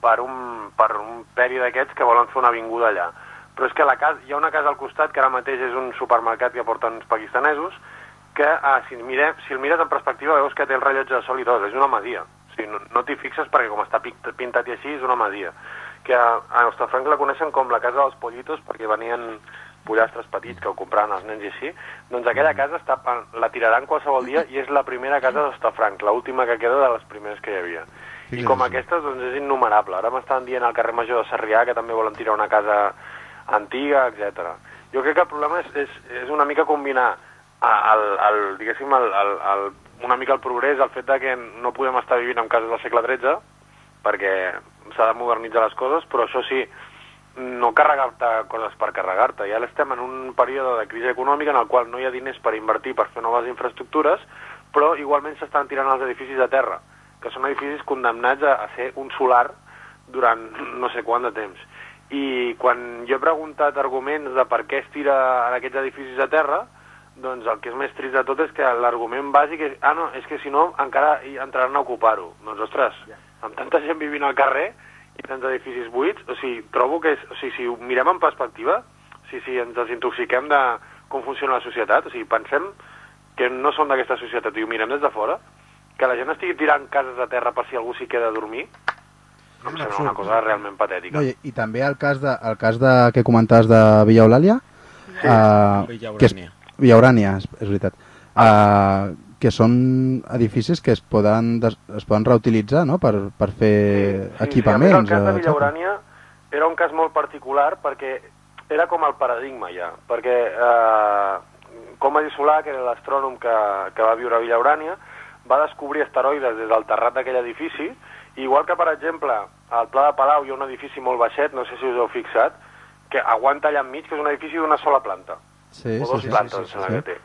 per un, per un peri d'aquests que volen fer una avinguda allà. Però és que la casa, hi ha una casa al costat que ara mateix és un supermercat que porten uns pakistanesos que ah, si, mirem, si el mires en perspectiva veus que té el rellotge de sol i tot, és una masia. O sigui, no, no t'hi fixes perquè com està pintat i així és una masia. Que a, a Hostafrancs la coneixen com la casa dels pollitos perquè venien pollastres petits que ho compraven els nens i així, doncs aquella casa està, la tiraran qualsevol dia i és la primera casa d'Hostafrancs, l'última que queda de les primeres que hi havia. I com aquestes, doncs és innumerable. Ara m'estan dient al carrer Major de Sarrià que també volen tirar una casa antiga, etc. Jo crec que el problema és, és, és una mica combinar el, el, diguéssim, el, el, el, una mica el progrés, el fet de que no podem estar vivint en cases del segle XIII, perquè s'ha de modernitzar les coses, però això sí, no carregar-te coses per carregar-te. Ja estem en un període de crisi econòmica en el qual no hi ha diners per invertir per fer noves infraestructures, però igualment s'estan tirant els edificis a terra, que són edificis condemnats a, a ser un solar durant no sé quant de temps. I quan jo he preguntat arguments de per què es tira en aquests edificis a terra, doncs el que és més trist de tot és que l'argument bàsic és ah, no, és que si no encara hi entraran a ocupar-ho. Doncs, ostres, amb tanta gent vivint al carrer i tants edificis buits, o sigui, trobo que és, o sigui, si ho mirem en perspectiva, si, si ens desintoxiquem de com funciona la societat, o sigui, pensem que no som d'aquesta societat i ho mirem des de fora, que la gent estigui tirant cases a terra per si algú s'hi queda a dormir, em sembla una cosa realment patètica. No, i, I també el cas de, el cas de que comentaves de Villa Eulàlia, eh, Villa que és, Urània. Villa Urània, és, és veritat, eh, que són edificis que es poden, des, es poden reutilitzar no? per, per fer equipaments. Sí, a més, el cas de. Villaurània era un cas molt particular perquè era com el paradigma ja, perquè eh, Coma Solà, que era l'astrònom que, que va viure a Villaurània, va descobrir asteroides des del terrat d'aquell edifici, i igual que, per exemple, al Pla de Palau hi ha un edifici molt baixet, no sé si us heu fixat, que aguanta allà enmig, que és un edifici d'una sola planta Sí, o dos sí, plantes, sí, sí, sí. que té.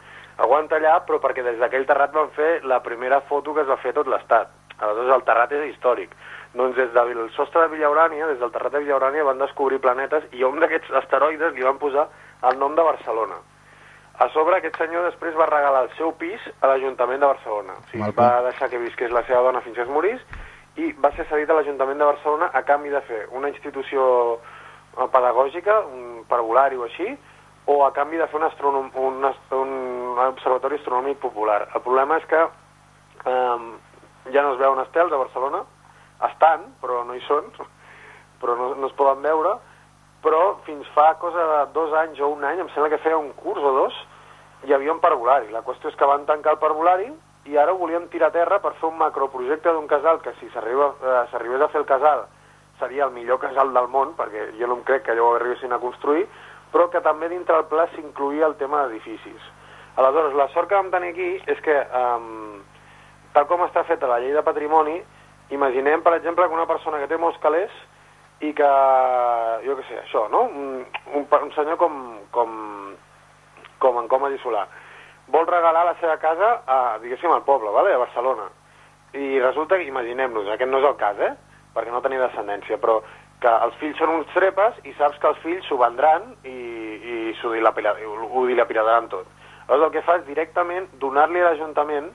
Aguanta allà, però perquè des d'aquell terrat van fer la primera foto que es va fer a tot l'Estat. Aleshores, el terrat és històric. Doncs des del sostre de Villaurània, des del terrat de Villaurània, van descobrir planetes i a un d'aquests asteroides li van posar el nom de Barcelona. A sobre, aquest senyor després va regalar el seu pis a l'Ajuntament de Barcelona. O sigui, va deixar que visqués la seva dona fins que es morís i va ser cedit a l'Ajuntament de Barcelona a canvi de fer una institució eh, pedagògica, un parvulari o així, o a canvi de fer un, astronòm, un, un observatori astronòmic popular. El problema és que eh, ja no es veuen estels a Barcelona, estan, però no hi són, <laughs> però no, no es poden veure, però fins fa cosa de dos anys o un any, em sembla que feia un curs o dos, hi havia un parvulari. La qüestió és que van tancar el parvulari i ara ho volien tirar a terra per fer un macroprojecte d'un casal que si eh, s'arribés a fer el casal seria el millor casal del món, perquè jo no em crec que allò ho arribessin a construir, però que també dintre el pla s'incluïa el tema d'edificis. Aleshores, la sort que vam tenir aquí és que, um, tal com està feta la llei de patrimoni, imaginem, per exemple, que una persona que té molts calés i que, jo què sé, això, no? Un, un, un senyor com, com, com en Comas i vol regalar la seva casa a, diguéssim, al poble, vale? a Barcelona. I resulta que, imaginem-nos, aquest no és el cas, eh? perquè no tenia descendència, però que els fills són uns trepes i saps que els fills s'ho vendran i, i s'ho ho dilapidadaran tot. Aleshores el que fa és directament donar-li a l'Ajuntament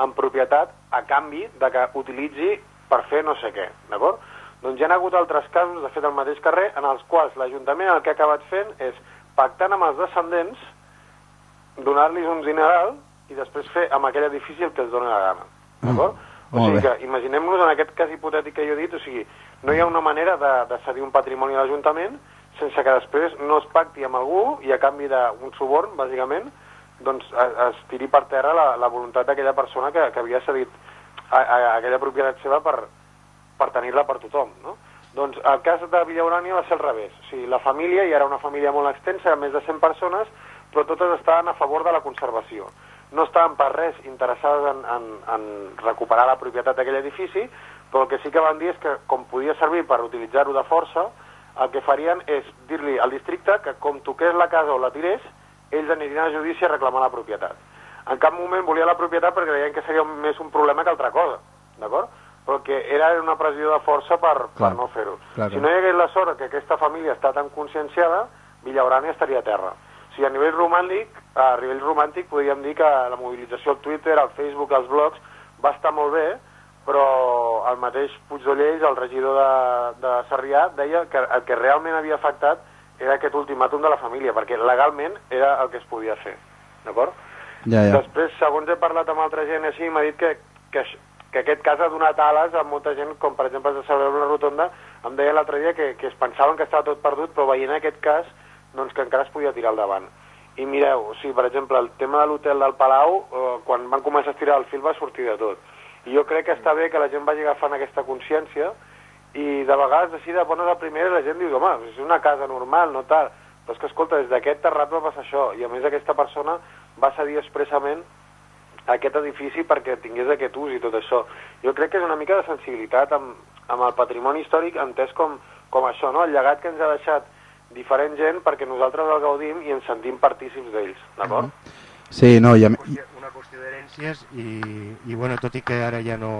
en propietat a canvi de que utilitzi per fer no sé què, d'acord? Doncs ja hi ha hagut altres casos, de fet al mateix carrer, en els quals l'Ajuntament el que ha acabat fent és pactant amb els descendents, donar-los un dineral i després fer amb aquell edifici el que els doni la gana, d'acord? Mm, o sigui que imaginem-nos en aquest cas hipotètic que jo he dit, o sigui, no hi ha una manera de, de cedir un patrimoni a l'Ajuntament sense que després no es pacti amb algú i a canvi d'un suborn, bàsicament, doncs es, tiri per terra la, la voluntat d'aquella persona que, que havia cedit a, a, a aquella propietat seva per, per tenir-la per tothom, no? Doncs el cas de Villaurània va ser al revés. O sigui, la família, i era una família molt extensa, més de 100 persones, però totes estaven a favor de la conservació. No estaven per res interessades en, en, en recuperar la propietat d'aquell edifici, però el que sí que van dir és que, com podia servir per utilitzar-ho de força, el que farien és dir-li al districte que com toqués la casa o la tirés, ells anirien a judici a reclamar la propietat. En cap moment volia la propietat perquè deien que seria més un problema que altra cosa, d'acord? Però que era una pressió de força per, per Clar. no fer-ho. Si no hi hagués la sort que aquesta família està tan conscienciada, Villaurània estaria a terra. O sigui, a nivell romàntic, a nivell romàntic podríem dir que la mobilització al Twitter, al Facebook, als blogs, va estar molt bé, però el mateix Puigdollells, el regidor de, de Sarrià, deia que el que realment havia afectat era aquest ultimàtum de la família, perquè legalment era el que es podia fer, d'acord? Ja, ja. Després, segons he parlat amb altra gent així, m'ha dit que, que, que aquest cas ha donat ales a molta gent, com per exemple de celebrar una rotonda, em deia l'altre dia que, que es pensaven que estava tot perdut, però veient aquest cas, doncs que encara es podia tirar al davant. I mireu, o sigui, per exemple, el tema de l'hotel del Palau, eh, quan van començar a estirar el fil va sortir de tot. I jo crec que està bé que la gent vagi agafant aquesta consciència i de vegades així de bones a primeres la gent diu, home, és una casa normal, no tal. Però és que, escolta, des d'aquest terrat va passar això, i a més aquesta persona va cedir expressament aquest edifici perquè tingués aquest ús i tot això. Jo crec que és una mica de sensibilitat amb, amb el patrimoni històric entès com, com això, no? el llegat que ens ha deixat diferent gent perquè nosaltres el gaudim i ens sentim partícips d'ells, d'acord? Sí, no, i a, mi- qüestió, d'herències i, i bueno, tot i que ara ja no,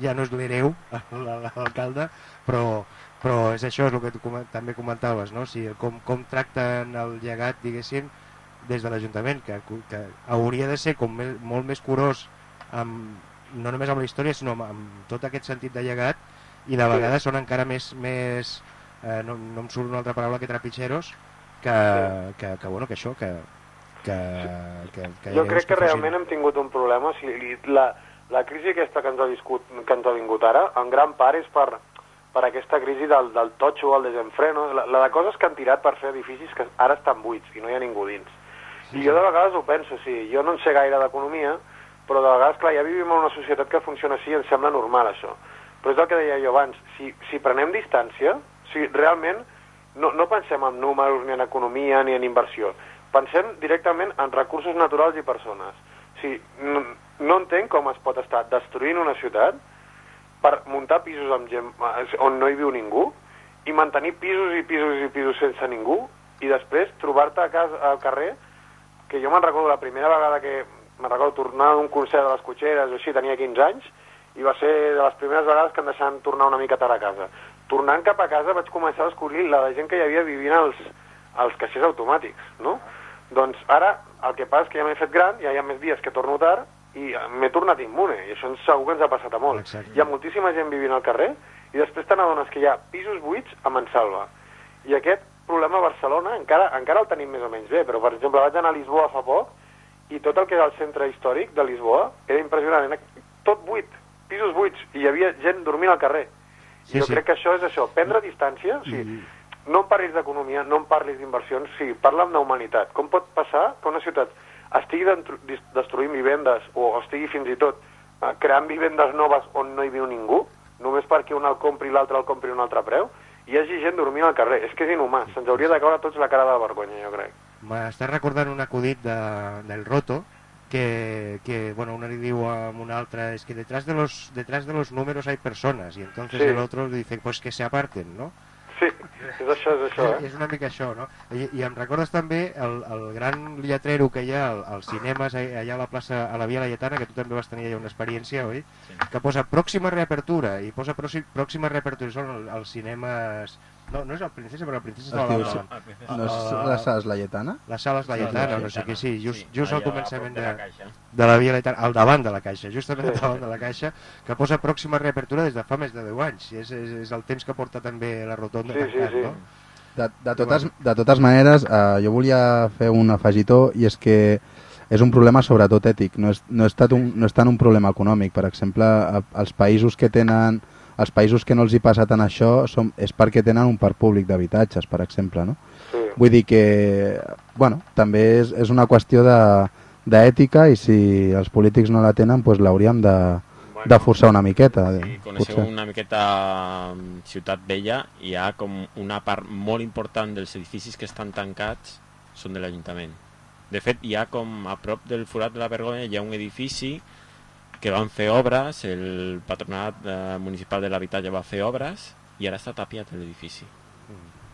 ja no és l'hereu l'alcalde, <laughs> però, però és això, és el que tu com- també comentaves, no? si, com, com tracten el llegat, diguéssim, des de l'Ajuntament, que, que hauria de ser com més, molt més curós amb, no només amb la història, sinó amb, amb tot aquest sentit de llegat, i de vegades són encara més, més eh, no, no em surt una altra paraula que trapitxeros, que, que, que, bueno, que això, que, que, que, que jo crec que fossin- realment hem tingut un problema. O sigui, la, la crisi aquesta que ens, ha viscut, que ens ha vingut ara, en gran part és per, per aquesta crisi del, del totxo, el desenfreno, la, la de coses que han tirat per fer edificis que ara estan buits i no hi ha ningú dins. I jo de vegades ho penso, sí, jo no en sé gaire d'economia, però de vegades, clar, ja vivim en una societat que funciona així i ens sembla normal això. Però és el que deia jo abans, si, si prenem distància, si realment no, no pensem en números, ni en economia, ni en inversió, pensem directament en recursos naturals i persones. O sigui, no, no entenc com es pot estar destruint una ciutat per muntar pisos amb gent, eh, on no hi viu ningú i mantenir pisos i pisos i pisos sense ningú i després trobar-te al carrer que jo me'n recordo la primera vegada que me'n recordo tornar d'un concert de les cotxeres o així, tenia 15 anys i va ser de les primeres vegades que em deixaven tornar una mica tard a casa. Tornant cap a casa vaig començar a descobrir la de gent que hi havia vivint als, als caixers automàtics, no? Doncs ara el que passa és que ja m'he fet gran, ja hi ha més dies que torno tard i m'he tornat immune, i això segur que ens ha passat a molt. Exacte. Hi ha moltíssima gent vivint al carrer i després te n'adones que hi ha pisos buits a Mansalva. I aquest problema a Barcelona encara, encara el tenim més o menys bé, però per exemple vaig anar a Lisboa fa poc i tot el que era el centre històric de Lisboa era impressionant, era tot buit, pisos buits, i hi havia gent dormint al carrer. Sí, I jo sí. crec que això és això, prendre distància, o sigui, no em parlis d'economia, no em parlis d'inversions, sí, parla'm d'humanitat. Com pot passar que una ciutat estigui destruint vivendes o estigui fins i tot eh, creant vivendes noves on no hi viu ningú, només perquè un el compri i l'altre el compri a un altre preu, hi hagi gent dormint al carrer. És que és inhumà, se'ns hauria de caure tots la cara de vergonya, jo crec. M'estàs recordant un acudit de, del Roto, que, que bueno, uno le digo a una otra, es que detrás de los detrás de los números hay personas, y entonces Sí. el otro dice, pues que se aparten, no? Sí, és això, és això, eh? és una mica això, no? I, i em recordes també el, el gran lletrero que hi ha al- als cinemes a- allà a la plaça, a la Via Laietana, que tu també vas tenir allà una experiència, oi? Sí. Que posa pròxima reapertura, i posa pròxim, pròxima reapertura, són el- els cinemes... No, no és el Princesa, però el Princesa Es estava diu- al sí. davant. No és la Sales Laietana? La sala és Laietana, no sé què, sí, just, just al començament de de, la caixa. de la Via Laietana, al davant de la caixa, justament al davant de la caixa, que posa pròxima reapertura des de fa més de 10 anys. I és, és, és el temps que porta també la rotonda Sí, sí, tancat, sí. no? De, de, totes, de totes maneres, eh, jo volia fer un afegitó i és que és un problema sobretot ètic, no és, no és, tant, un, no és tant un problema econòmic. Per exemple, a- els països que tenen els països que no els hi passa tant això són, és perquè tenen un parc públic d'habitatges, per exemple, no? Sí. Vull dir que, bueno, també és, és una qüestió de- d'ètica i si els polítics no la tenen, doncs l'hauríem de, de forçar una miqueta. Si coneixeu potser. una miqueta mm, Ciutat Vella, hi ha com una part molt important dels edificis que estan tancats són de l'Ajuntament. De fet, hi ha com a prop del forat de la Vergonya hi ha un edifici que van fer obres, el patronat eh, municipal de l'habitatge va fer obres i ara està tapiat l'edifici.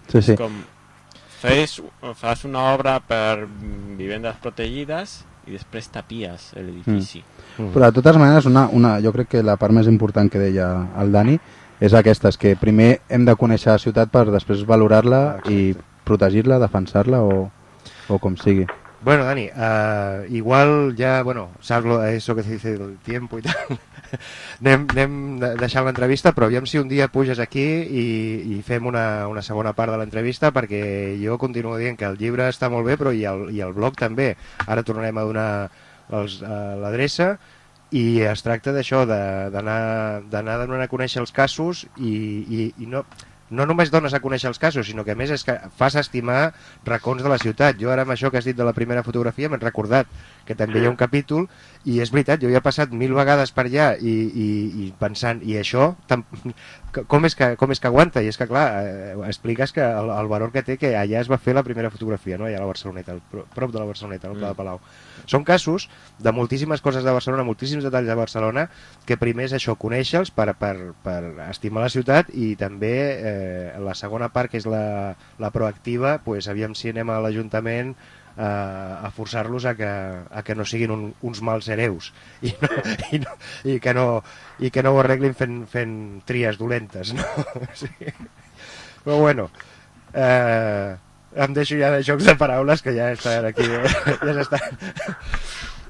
Sí, sí. És com fes, fas una obra per mm, vivendes protegides i després tapies l'edifici. Però de totes maneres, una, una, jo crec que la part més important que deia el Dani és aquesta, és que primer hem de conèixer la ciutat per després valorar-la i protegir-la, defensar-la o, o com sigui. Bueno, Dani, eh, igual ya, bueno, sabes lo, eso que se dice del tiempo y <laughs> tal. anem, anem de- deixant l'entrevista, però aviam si un dia puges aquí i, i fem una, una segona part de l'entrevista, perquè jo continuo dient que el llibre està molt bé, però i el, i el blog també. Ara tornarem a donar eh, l'adreça i es tracta d'això, d'anar donant a conèixer els casos i, i, i no, no només dones a conèixer els casos, sinó que a més és que fas estimar racons de la ciutat. Jo ara amb això que has dit de la primera fotografia m'he recordat que també hi ha un capítol i és veritat, jo hi he passat mil vegades per allà i, i, i pensant, i això tam- com és, que, com és que aguanta? I és que clar, eh, expliques que el, el valor que té que allà es va fer la primera fotografia, no? allà a la Barceloneta, prop de la Barceloneta, al Pla de Palau. Són casos de moltíssimes coses de Barcelona, moltíssims detalls de Barcelona, que primer és això, conèixer-los per, per, per estimar la ciutat i també eh, la segona part, que és la, la proactiva, pues, aviam si anem a l'Ajuntament eh, a forçar-los a, que, a que no siguin un, uns mals hereus <laughs> i, no, i, no, i, que no, i que no ho arreglin fent, fent tries dolentes. No? <laughs> Sí. Però bueno, eh, em deixo ja de jocs de paraules que ja estan aquí, <laughs> ja s'estan...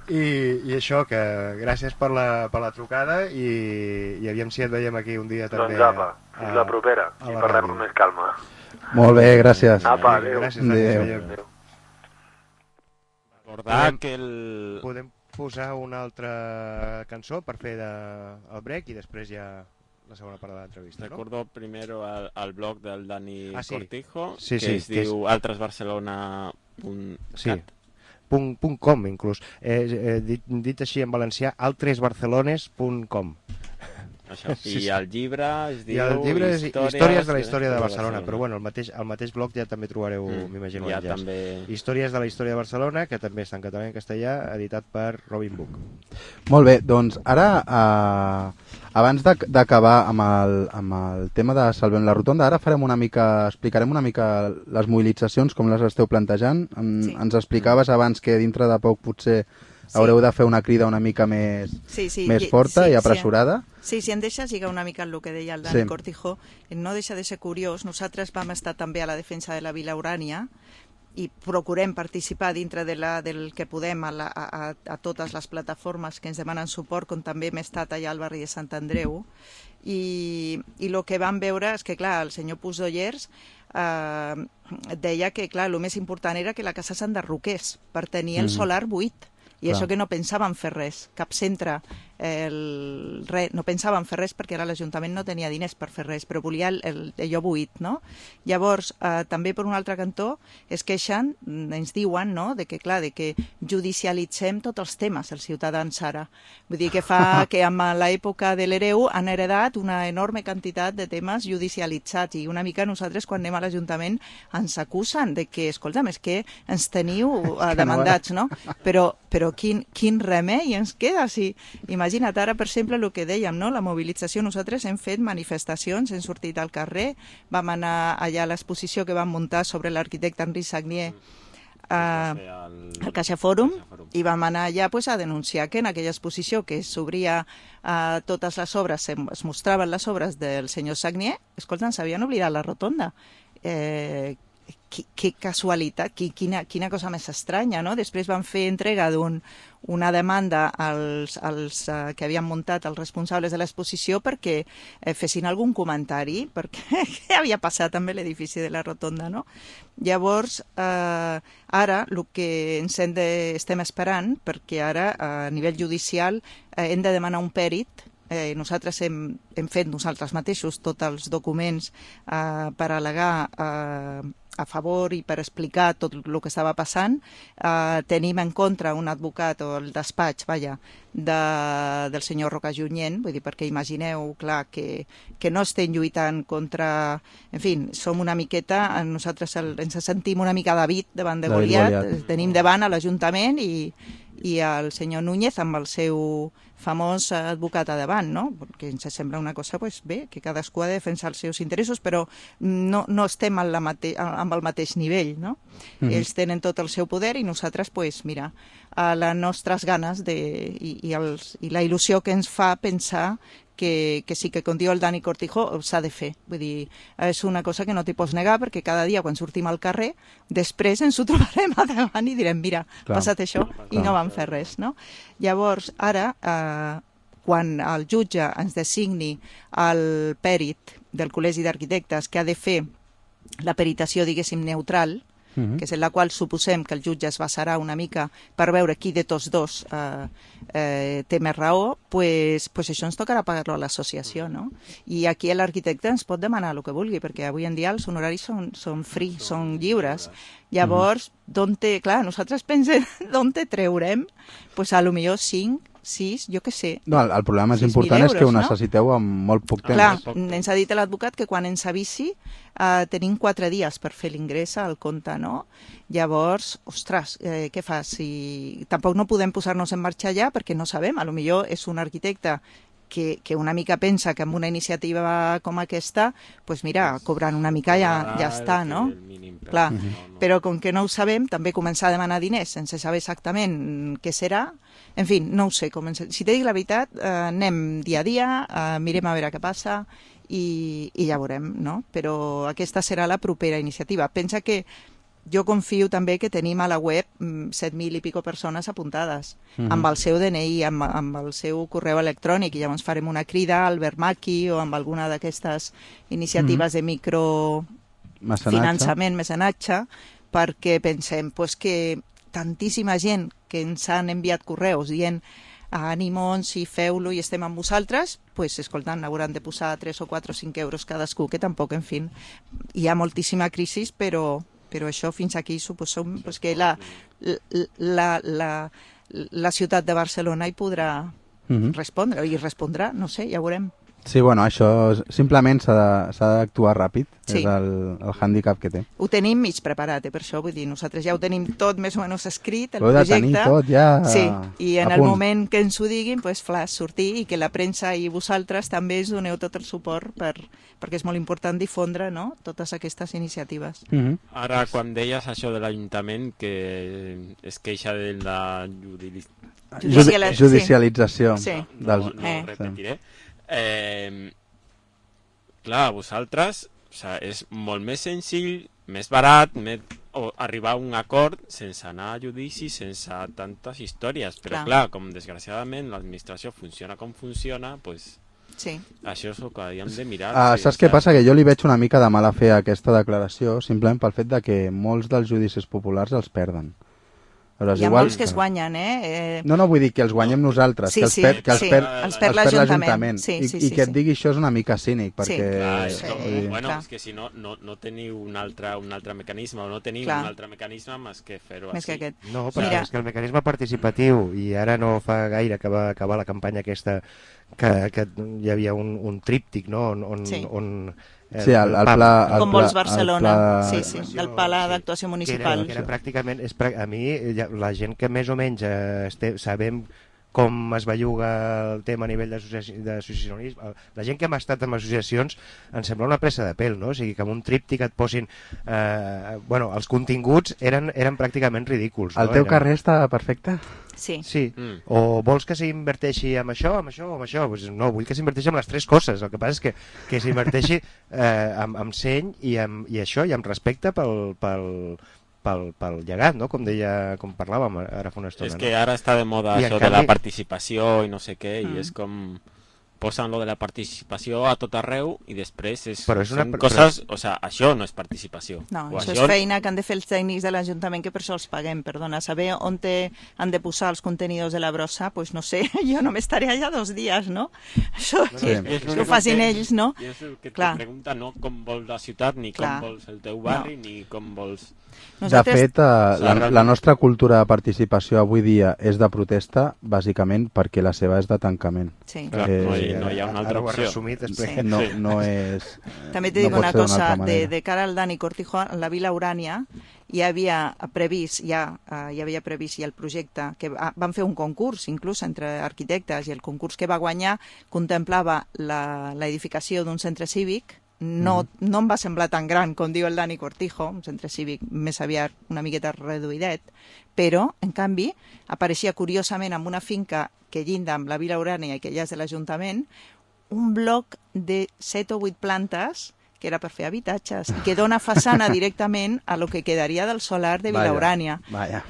I, I això, que gràcies per la, per la trucada i, i aviam si et veiem aquí un dia també. Doncs apa, fins la propera. a I la parlem ràdio. amb més calma. Molt bé, gràcies. Apa, adéu. Gràcies, Adéu. veiem. Adéu. Recordar Podem- que el... Podem posar una altra cançó per fer de, el break i després ja la segona part de l'entrevista, no? Recordo primero al, al blog del Dani Ah, sí. Cortijo, Sí, que sí, es que és- diu altrasbarcelona.cat. Sí. Punt, punt com, inclús. Eh, eh, dit, dit així en valencià, altresbarcelones.com. Això. <laughs> Sí, I sí. el llibre es diu I el llibre és Històries, Històries de la història de Barcelona, però bueno, el mateix, el mateix blog ja també trobareu, Mm, m'imagino, ja també... Històries de la història de Barcelona, que també està en català i en castellà, editat per Robin Book. Molt bé, doncs ara, eh, abans d'ac- d'acabar amb, el, amb el tema de Salvem la Rotonda, ara farem una mica, explicarem una mica les mobilitzacions, com les esteu plantejant. Em, Sí. Ens explicaves abans que dintre de poc potser Sí. haureu de fer una crida una mica més, Sí, sí, més forta sí, i sí. apressurada. Sí, si em deixes lligar una mica el que deia el Dani Sí. Cortijo, no deixa de ser curiós. Nosaltres vam estar també a la defensa de la Vila Urània i procurem participar dintre de la, del que podem a, la, a, a, totes les plataformes que ens demanen suport, com també hem estat allà al barri de Sant Andreu. I, i el que vam veure és que, clar, el senyor Pusdollers eh, deia que, clar, el més important era que la casa s'enderroqués per tenir el Mhm. solar buit. I Clar. això que no pensaven fer res, cap centre el, re, no pensaven fer res perquè ara l'Ajuntament no tenia diners per fer res, però volia el, el, allò buit, no? Llavors, eh, també per un altre cantó es queixen, mm, ens diuen, no?, de que, clar, de que judicialitzem tots els temes els ciutadans ara. Vull dir que fa <laughs> que amb l'època de l'Hereu han heredat una enorme quantitat de temes judicialitzats i una mica nosaltres quan anem a l'Ajuntament ens acusen de que, escolta'm, és que ens teniu <laughs> eh, demandats, no? Però, però quin, quin remei ens queda si... <laughs> Imagina't ara, per exemple, el que dèiem, no? la mobilització. Nosaltres hem fet manifestacions, hem sortit al carrer, vam anar allà a l'exposició que vam muntar sobre l'arquitecte Henri Sagnier a, al Caixa Fòrum i vam anar allà pues, a denunciar que en aquella exposició que s'obria a totes les obres, es mostraven les obres del senyor Sagnier, escolta, s'havien oblidat la rotonda. Eh, que, que casualitat, que, quina, quina cosa més estranya, no? Després van fer entrega d'un una demanda als, als uh, que havien muntat els responsables de l'exposició perquè eh, fessin algun comentari, <laughs> perquè què havia passat també l'edifici de la rotonda, no? Llavors, eh, ara el que ens hem de, estem esperant, perquè ara a nivell judicial eh, hem de demanar un pèrit eh, nosaltres hem, hem fet nosaltres mateixos tots els documents eh, per al·legar eh, a favor i per explicar tot el que estava passant. Eh, tenim en contra un advocat o el despatx, vaja, de, del senyor Roca Junyent, vull dir, perquè imagineu, clar, que, que no estem lluitant contra... En fi, som una miqueta, nosaltres el, ens sentim una mica David davant de David Goliat, Goliat. tenim davant a l'Ajuntament i, i el senyor Núñez amb el seu famós advocat a davant, no? Perquè ens sembla una cosa, pues, bé, que cadascú ha de defensar els seus interessos, però no, no estem en la mate amb el mateix nivell, no? Mhm. Ells tenen tot el seu poder i nosaltres, pues, mira, a les nostres ganes de, i, i, els, i la il·lusió que ens fa pensar que, que sí que, com diu el Dani Cortijo, s'ha de fer. Vull dir, és una cosa que no t'hi pots negar perquè cada dia quan sortim al carrer, després ens ho <laughs> trobarem a davant i direm, mira, ha Clar. passat això i no vam fer res, no? Llavors, ara, eh, quan el jutge ens designi el pèrit del Col·legi d'Arquitectes que ha de fer la peritació, diguéssim, neutral, Mhm. que és en la qual suposem que el jutge es basarà una mica per veure qui de tots dos eh, eh, té més raó, pues, pues això ens tocarà pagar-lo a l'associació, no? I aquí l'arquitecte ens pot demanar el que vulgui, perquè avui en dia els honoraris són, són free, són lliures. Llavors, d'on té... Clar, nosaltres <laughs> pensem d'on te treurem, pues a lo millor 5, 6, jo què sé. No, el, el problema més 6.000 important és que ho euros, no? necessiteu amb molt poc temps. Clar, poc temps. ens ha dit l'advocat que quan ens avisi eh, tenim quatre dies per fer l'ingrés al compte, no? Llavors, ostres, eh, què fas? Si... Tampoc no podem posar-nos en marxa ja perquè no sabem, a lo millor és un arquitecte que, que una mica pensa que amb una iniciativa com aquesta, pues mira, cobrant una mica ja, ja està, no? Clar, però com que no ho sabem, també començar a demanar diners sense saber exactament què serà. En fi, no ho sé. Com ens... Si t'he dit la veritat, eh, anem dia a dia, eh, mirem a veure què passa i, i ja veurem, no? Però aquesta serà la propera iniciativa. Pensa que jo confio també que tenim a la web mm, 7.000 i pico persones apuntades Mhm. amb el seu DNI, amb, amb el seu correu electrònic i llavors farem una crida al Vermaki o amb alguna d'aquestes iniciatives de micro Mecenatge. finançament, mecenatge, perquè pensem pues, que tantíssima gent que ens han enviat correus dient ànimons i feu-lo i estem amb vosaltres, pues, escoltant, hauran de posar 3 o 4 o 5 euros cadascú, que tampoc, en fi, hi ha moltíssima crisi, però, però això fins aquí suposem pues, que la, la, la, la ciutat de Barcelona hi podrà Mhm. respondre, i respondrà, no sé, ja veurem. Sí, bueno, això simplement s'ha d'actuar ràpid, Sí. és el, el hàndicap que té. Ho tenim mig preparat, eh, per això, vull dir, nosaltres ja ho tenim tot més o menys escrit, el Ho projecte. tenir tot ja Sí, i en el punt. moment que ens ho diguin, pues, flash, sortir i que la premsa i vosaltres també ens doneu tot el suport per, perquè és molt important difondre no? totes aquestes iniciatives. Mhm. Ara, quan deies això de l'Ajuntament, que es queixa de la judili... Judicial- Judi- Judicialització. Sí. no, Dels... no Eh. repetiré. Eh, clar, vosaltres o sea, és molt més senzill, més barat, més, o arribar a un acord sense anar a judici, sense tantes històries. Però Clar. clar, com desgraciadament l'administració funciona com funciona, pues, Sí. això és el que hauríem de mirar. Ah, sí, saps què passa? Que jo li veig una mica de mala fe a aquesta declaració simplement pel fet de que molts dels judicis populars els perden. Aleshores, Hi ha igual- molts que es guanyen, eh? eh No, no, vull dir que els guanyem nosaltres, Sí, que els sí, per, que els sí, per, els perd l'Ajuntament. Sí, I, sí, I sí, que et sí. digui això és una mica cínic, perquè... Clar, és Sí, com, vull dir, bueno, clar. és que si no, no, no teniu un altre, un altre mecanisme, o no teniu Clar. un altre mecanisme més que fer-ho així. que aquest. No, però Mira. és que el mecanisme participatiu, i ara no fa gaire que va acabar la campanya aquesta, que, que hi havia un, un tríptic, no?, on... on, Sí. on eh, Sí, el, el pla... El Com pla, vols el Barcelona, pla- sí, sí, del Pla d'actuació que municipal. era, que era pràcticament, és, a mi, ja, la gent que més o menys eh, este, sabem com es belluga el tema a nivell d'associaci- d'associacionisme, la gent que hem estat en associacions ens sembla una pressa de pèl, no? O sigui, que amb un tríptic et posin... Eh, bueno, els continguts eren, eren pràcticament ridículs. El no? teu Eren- carrer està perfecte? Sí. Sí, Mm. o vols que s'inverteixi amb això, amb això o amb això? Pues no, vull que s'inverteixi amb les tres coses. El que passa és que, que s'inverteixi eh, amb, amb seny i, amb, i això, i amb respecte pel, pel, pel, pel llegat, no? com deia, com parlàvem ara fa una estona. És que ara està de moda I això de la canvi- participació i no sé què, Mm. i és com posen lo de la participació a tot arreu i després és, Però és una són coses, o sea, això no és participació. No, O això és feina que han de fer els tècnics de l'Ajuntament, que per això els paguem, perdona. Saber on te han de posar els contenidors de la brossa, pues no sé, <laughs> jo no m'estaré allà dos dies, no? Això, Sí. que, És que ho facin que- ells, no? I és el que Clar. te pregunta no com vols la ciutat, ni Clar. com vols el teu barri, ni com vols... De fet, eh, la, la nostra cultura de participació avui dia és de protesta, bàsicament perquè la seva és de tancament. Sí. Clar, no hi- no hi ha una altra ara ho has opció. resumit, explica. Sí. No, no és... També te no dic pot una cosa, altra de, de cara al Dani Cortijo, la Vila Urània hi havia previst, ja, eh, hi havia previst ja el projecte, que va, van fer un concurs inclús entre arquitectes i el concurs que va guanyar contemplava la- l'edificació d'un centre cívic no, no em va semblar tan gran com diu el Dani Cortijo, un centre cívic més aviat una miqueta reduïdet, però, en canvi, apareixia curiosament amb una finca que llinda amb la Vila Urània i que ja és de l'Ajuntament, un bloc de 7 o 8 plantes que era per fer habitatges i que dona <laughs> façana directament a lo que quedaria del solar de Vila Urània.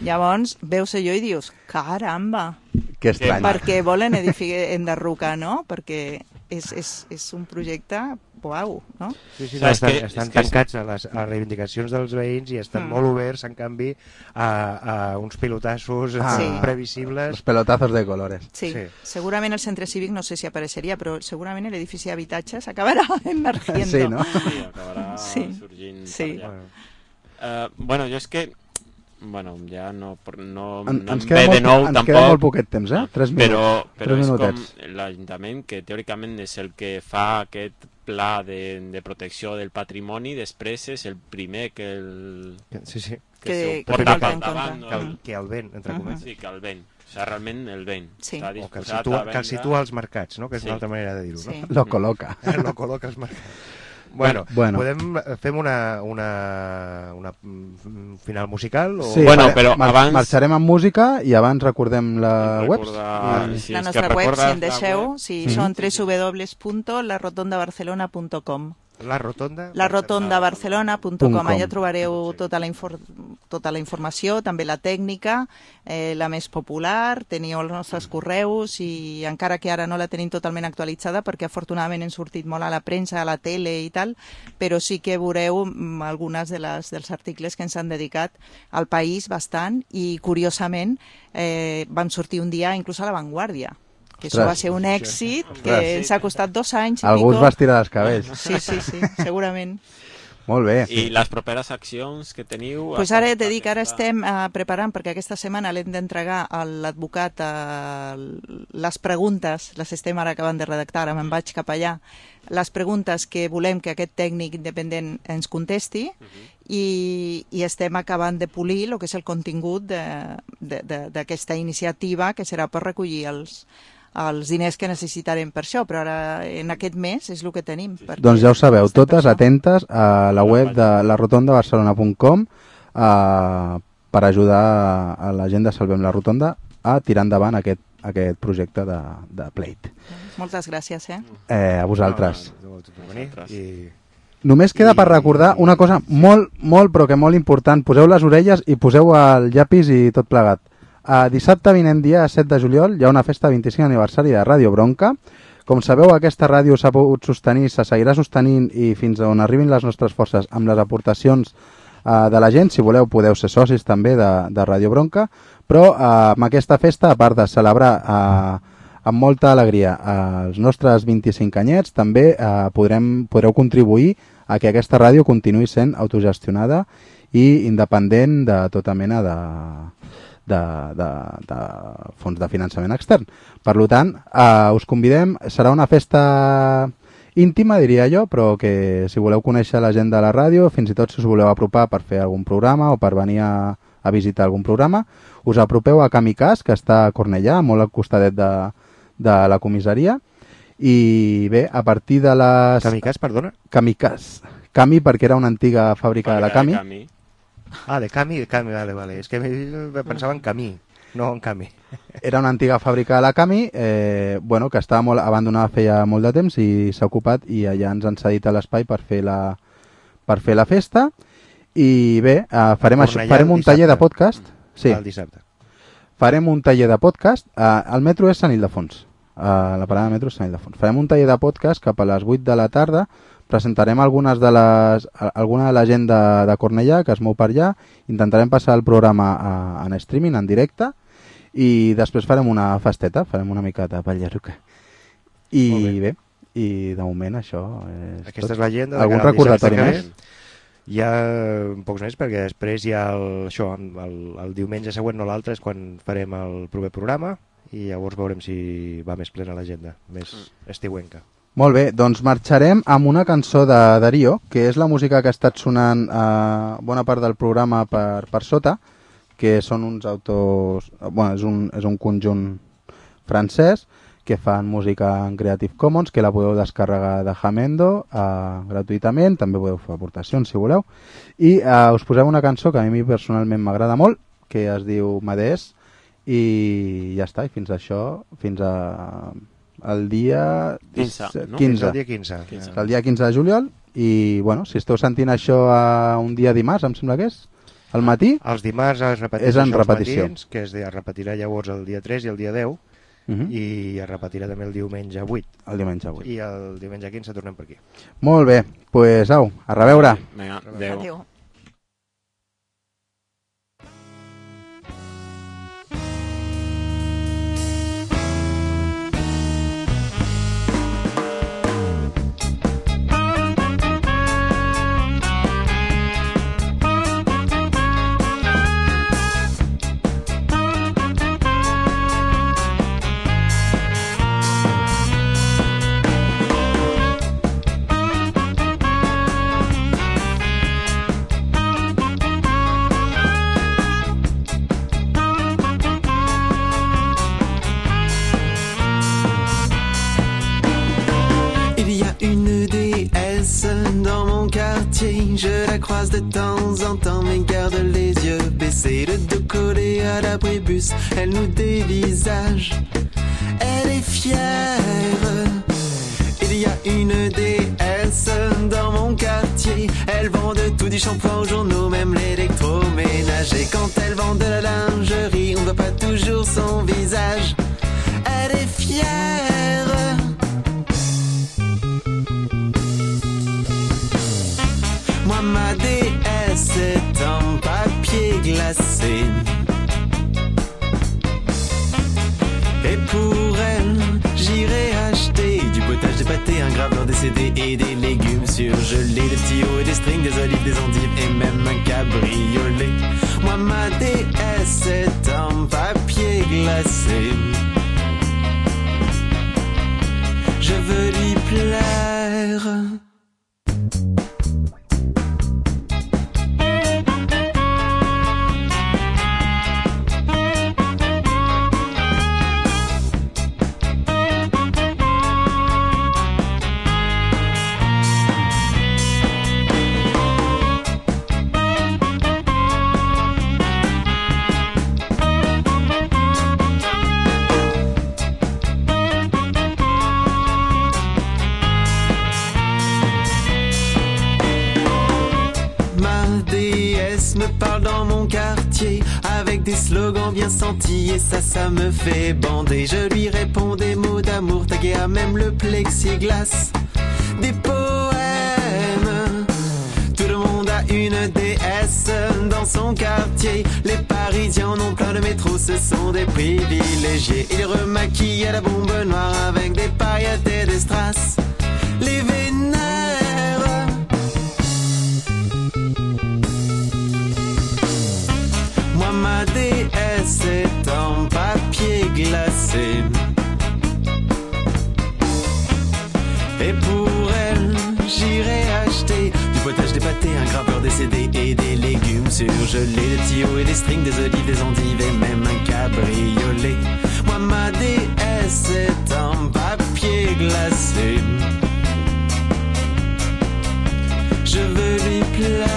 Llavors, veus allò i dius, caramba, que estrany. perquè volen edificar enderrocar, no? Perquè és, és, és un projecte, uau, no? Sí, sí, no, estan, que- estan és que tancats a les, a reivindicacions dels veïns i estan Mm. molt oberts, en canvi, a, a uns pilotassos Ah. Sí. previsibles. Los pelotazos de colores. Sí, Sí. segurament el centre cívic no sé si apareixeria, però segurament l'edifici d'habitatges acabarà emergiendo. <laughs> Sí, no? Sí, acabarà Sí. sorgint Sí. Bueno, Eh, bueno, jo és que bueno, ja no, no, En, no ens queda, ve molt, de nou ens tampoc, queda molt poquet temps, eh? Tres minuts. però, però Tres és minutets. com l'Ajuntament que teòricament és el que fa aquest pla de, de protecció del patrimoni, després és el primer que el, que- sí, sí. que, Que- s'ho que porta per davant. compte. No? Que el, que el vent, entre Mhm. cometes. Sí, que el vent. O sigui, realment el vent. Sí. Està O que el, situa, que el situa als mercats, no? que és Sí. una altra manera de dir-ho. Sí. Lo col·loca. No? <laughs> Lo col·loca als mercats. Bueno, Bueno. podem, fem una, una, una mm, final musical? O... Sí, Bueno, però abans- Marxarem amb música i abans recordem la web. Recordar- si la nostra web, si en la deixeu, web. sí, Mhm. són www.larotondabarcelona.com La rotonda? larotondabarcelona.com Com. allà trobareu tota la, infor tota la informació, també la tècnica, eh, la més popular, teniu els nostres correus i encara que ara no la tenim totalment actualitzada perquè afortunadament hem sortit molt a la premsa, a la tele i tal, però sí que veureu mm, algunes de les, dels articles que ens han dedicat al país bastant i curiosament eh, vam sortir un dia inclús a La Vanguardia que això va ser un èxit que Ostres. ens ha costat dos anys i Algú es va estirar els cabells. Sí, sí, sí, segurament. Molt bé. I les properes accions que teniu... pues ara dit que ara estem uh, preparant, perquè aquesta setmana l'hem d'entregar a l'advocat uh, les preguntes, les estem ara acabant de redactar, ara me'n vaig cap allà, les preguntes que volem que aquest tècnic independent ens contesti i, i estem acabant de polir el que és el contingut de- de- de- d'aquesta iniciativa que serà per recollir els, els diners que necessitarem per això, però ara en aquest mes és el que tenim. Doncs ja ho sabeu, totes atentes a la web de la rotondabarcelona.com eh, per ajudar a la gent de Salvem la Rotonda a tirar endavant aquest, aquest projecte de, de Plate. Moltes gràcies, eh? Eh, a vosaltres. No, no, no, venir Nosaltres. i... Només queda per recordar una cosa molt, molt, però que molt important. Poseu les orelles i poseu el llapis i tot plegat. Uh, dissabte vinent dia 7 de juliol hi ha una festa 25 aniversari de Ràdio Bronca. Com sabeu, aquesta ràdio s'ha pogut sostenir, se seguirà sostenint i fins on arribin les nostres forces amb les aportacions uh, de la gent. Si voleu podeu ser socis també de, de Radio Bronca, però uh, amb aquesta festa, a part de celebrar uh, amb molta alegria els nostres 25 anyets, també uh, podrem, podreu contribuir a que aquesta ràdio continuï sent autogestionada i independent de tota mena de, de, de, de fons de finançament extern. Per tant, eh, us convidem, serà una festa íntima, diria jo, però que si voleu conèixer la gent de la ràdio, fins i tot si us voleu apropar per fer algun programa o per venir a, a visitar algun programa, us apropeu a Camicàs, que està a Cornellà, molt al costadet de, de la comissaria, i bé, a partir de les... Kamikaze, perdona? Kamikaze. Cami perquè era una antiga fàbrica de la Cami. Cami. Ah, de Cami, de Cami, vale, vale. És que me- pensava en Camí, no en Cami. Era una antiga fàbrica de la Cami, eh, bueno, que estava molt abandonada feia molt de temps i s'ha ocupat i allà ens han cedit a l'espai per fer la per fer la festa i bé, eh, farem, això, farem un dissabte. taller de podcast sí, El dissabte. farem un taller de podcast eh, el metro és Sant Ildefons eh, la parada de metro és Sant Ildefons farem un taller de podcast cap a les 8 de la tarda presentarem algunes de les, alguna de la gent de, de Cornellà que es mou per allà intentarem passar el programa a, en streaming, en directe i després farem una festeta, farem una mica de ballarruca. I Molt bé. i de moment això és Aquesta tot. és l'agenda. Algun recordatori més? Hi ha pocs més perquè després hi ha el, això, el, el diumenge següent no l'altre és quan farem el proper programa i llavors veurem si va més plena l'agenda, més estiuenca. Molt bé, doncs marxarem amb una cançó de Darío, que és la música que ha estat sonant a bona part del programa per, per sota, que són uns autors... Bueno, és un, és un conjunt francès que fan música en Creative Commons, que la podeu descarregar de Jamendo eh, gratuïtament, també podeu fer aportacions si voleu, i eh, us posem una cançó que a mi personalment m'agrada molt, que es diu Madés, i ja està, i fins això, fins a el dia 15, no? 15. El dia 15. 15. el dia 15 de juliol i bueno, si esteu sentint això a un dia dimarts, em sembla que és, al matí, Els dimarts es repeteix És en això als repetició. matins, que es, repetirà llavors el dia 3 i el dia 10, uh -huh. i es repetirà també el diumenge 8. el diumenge avui. I el diumenge 15 tornem per aquí. Molt bé, doncs pues, au, a reveure. Vinga, adeu. Adéu. De temps en temps, mais garde les yeux baissés, le dos collé à l'abribus, elle nous dévisage, elle est fière. Il y a une déesse dans mon quartier, elle vend de tout du shampoing aux journaux, même l'électroménager. Quand elle vend de la lingerie, on voit pas toujours son visage, elle est fière. Et pour elle j'irai acheter Du potage de pâté, un gravelin des CD Et des légumes surgelés Des petits hauts et des strings, des olives, des endives Et même un cabriolet. Moi ma déesse est en papier glacé. Je veux lui plaire me fait bander. Je lui réponds des mots d'amour tagués à même le plexiglas. Des poèmes, tout le monde a une déesse dans son quartier. Les Parisiens n'ont plein de métro, ce sont des privilégiés. Ils remaquillent à la bombe noire avec des paillettes et des strass. Les vénères. Moi, ma en papier Et pour elle, j'irai acheter du potage, des pâtés, un graveur décédé et des légumes surgelés, des petits et des strings, des olives, des endives et même un cabriolet. Moi, ma déesse est en papier glacé. Je veux lui plaire.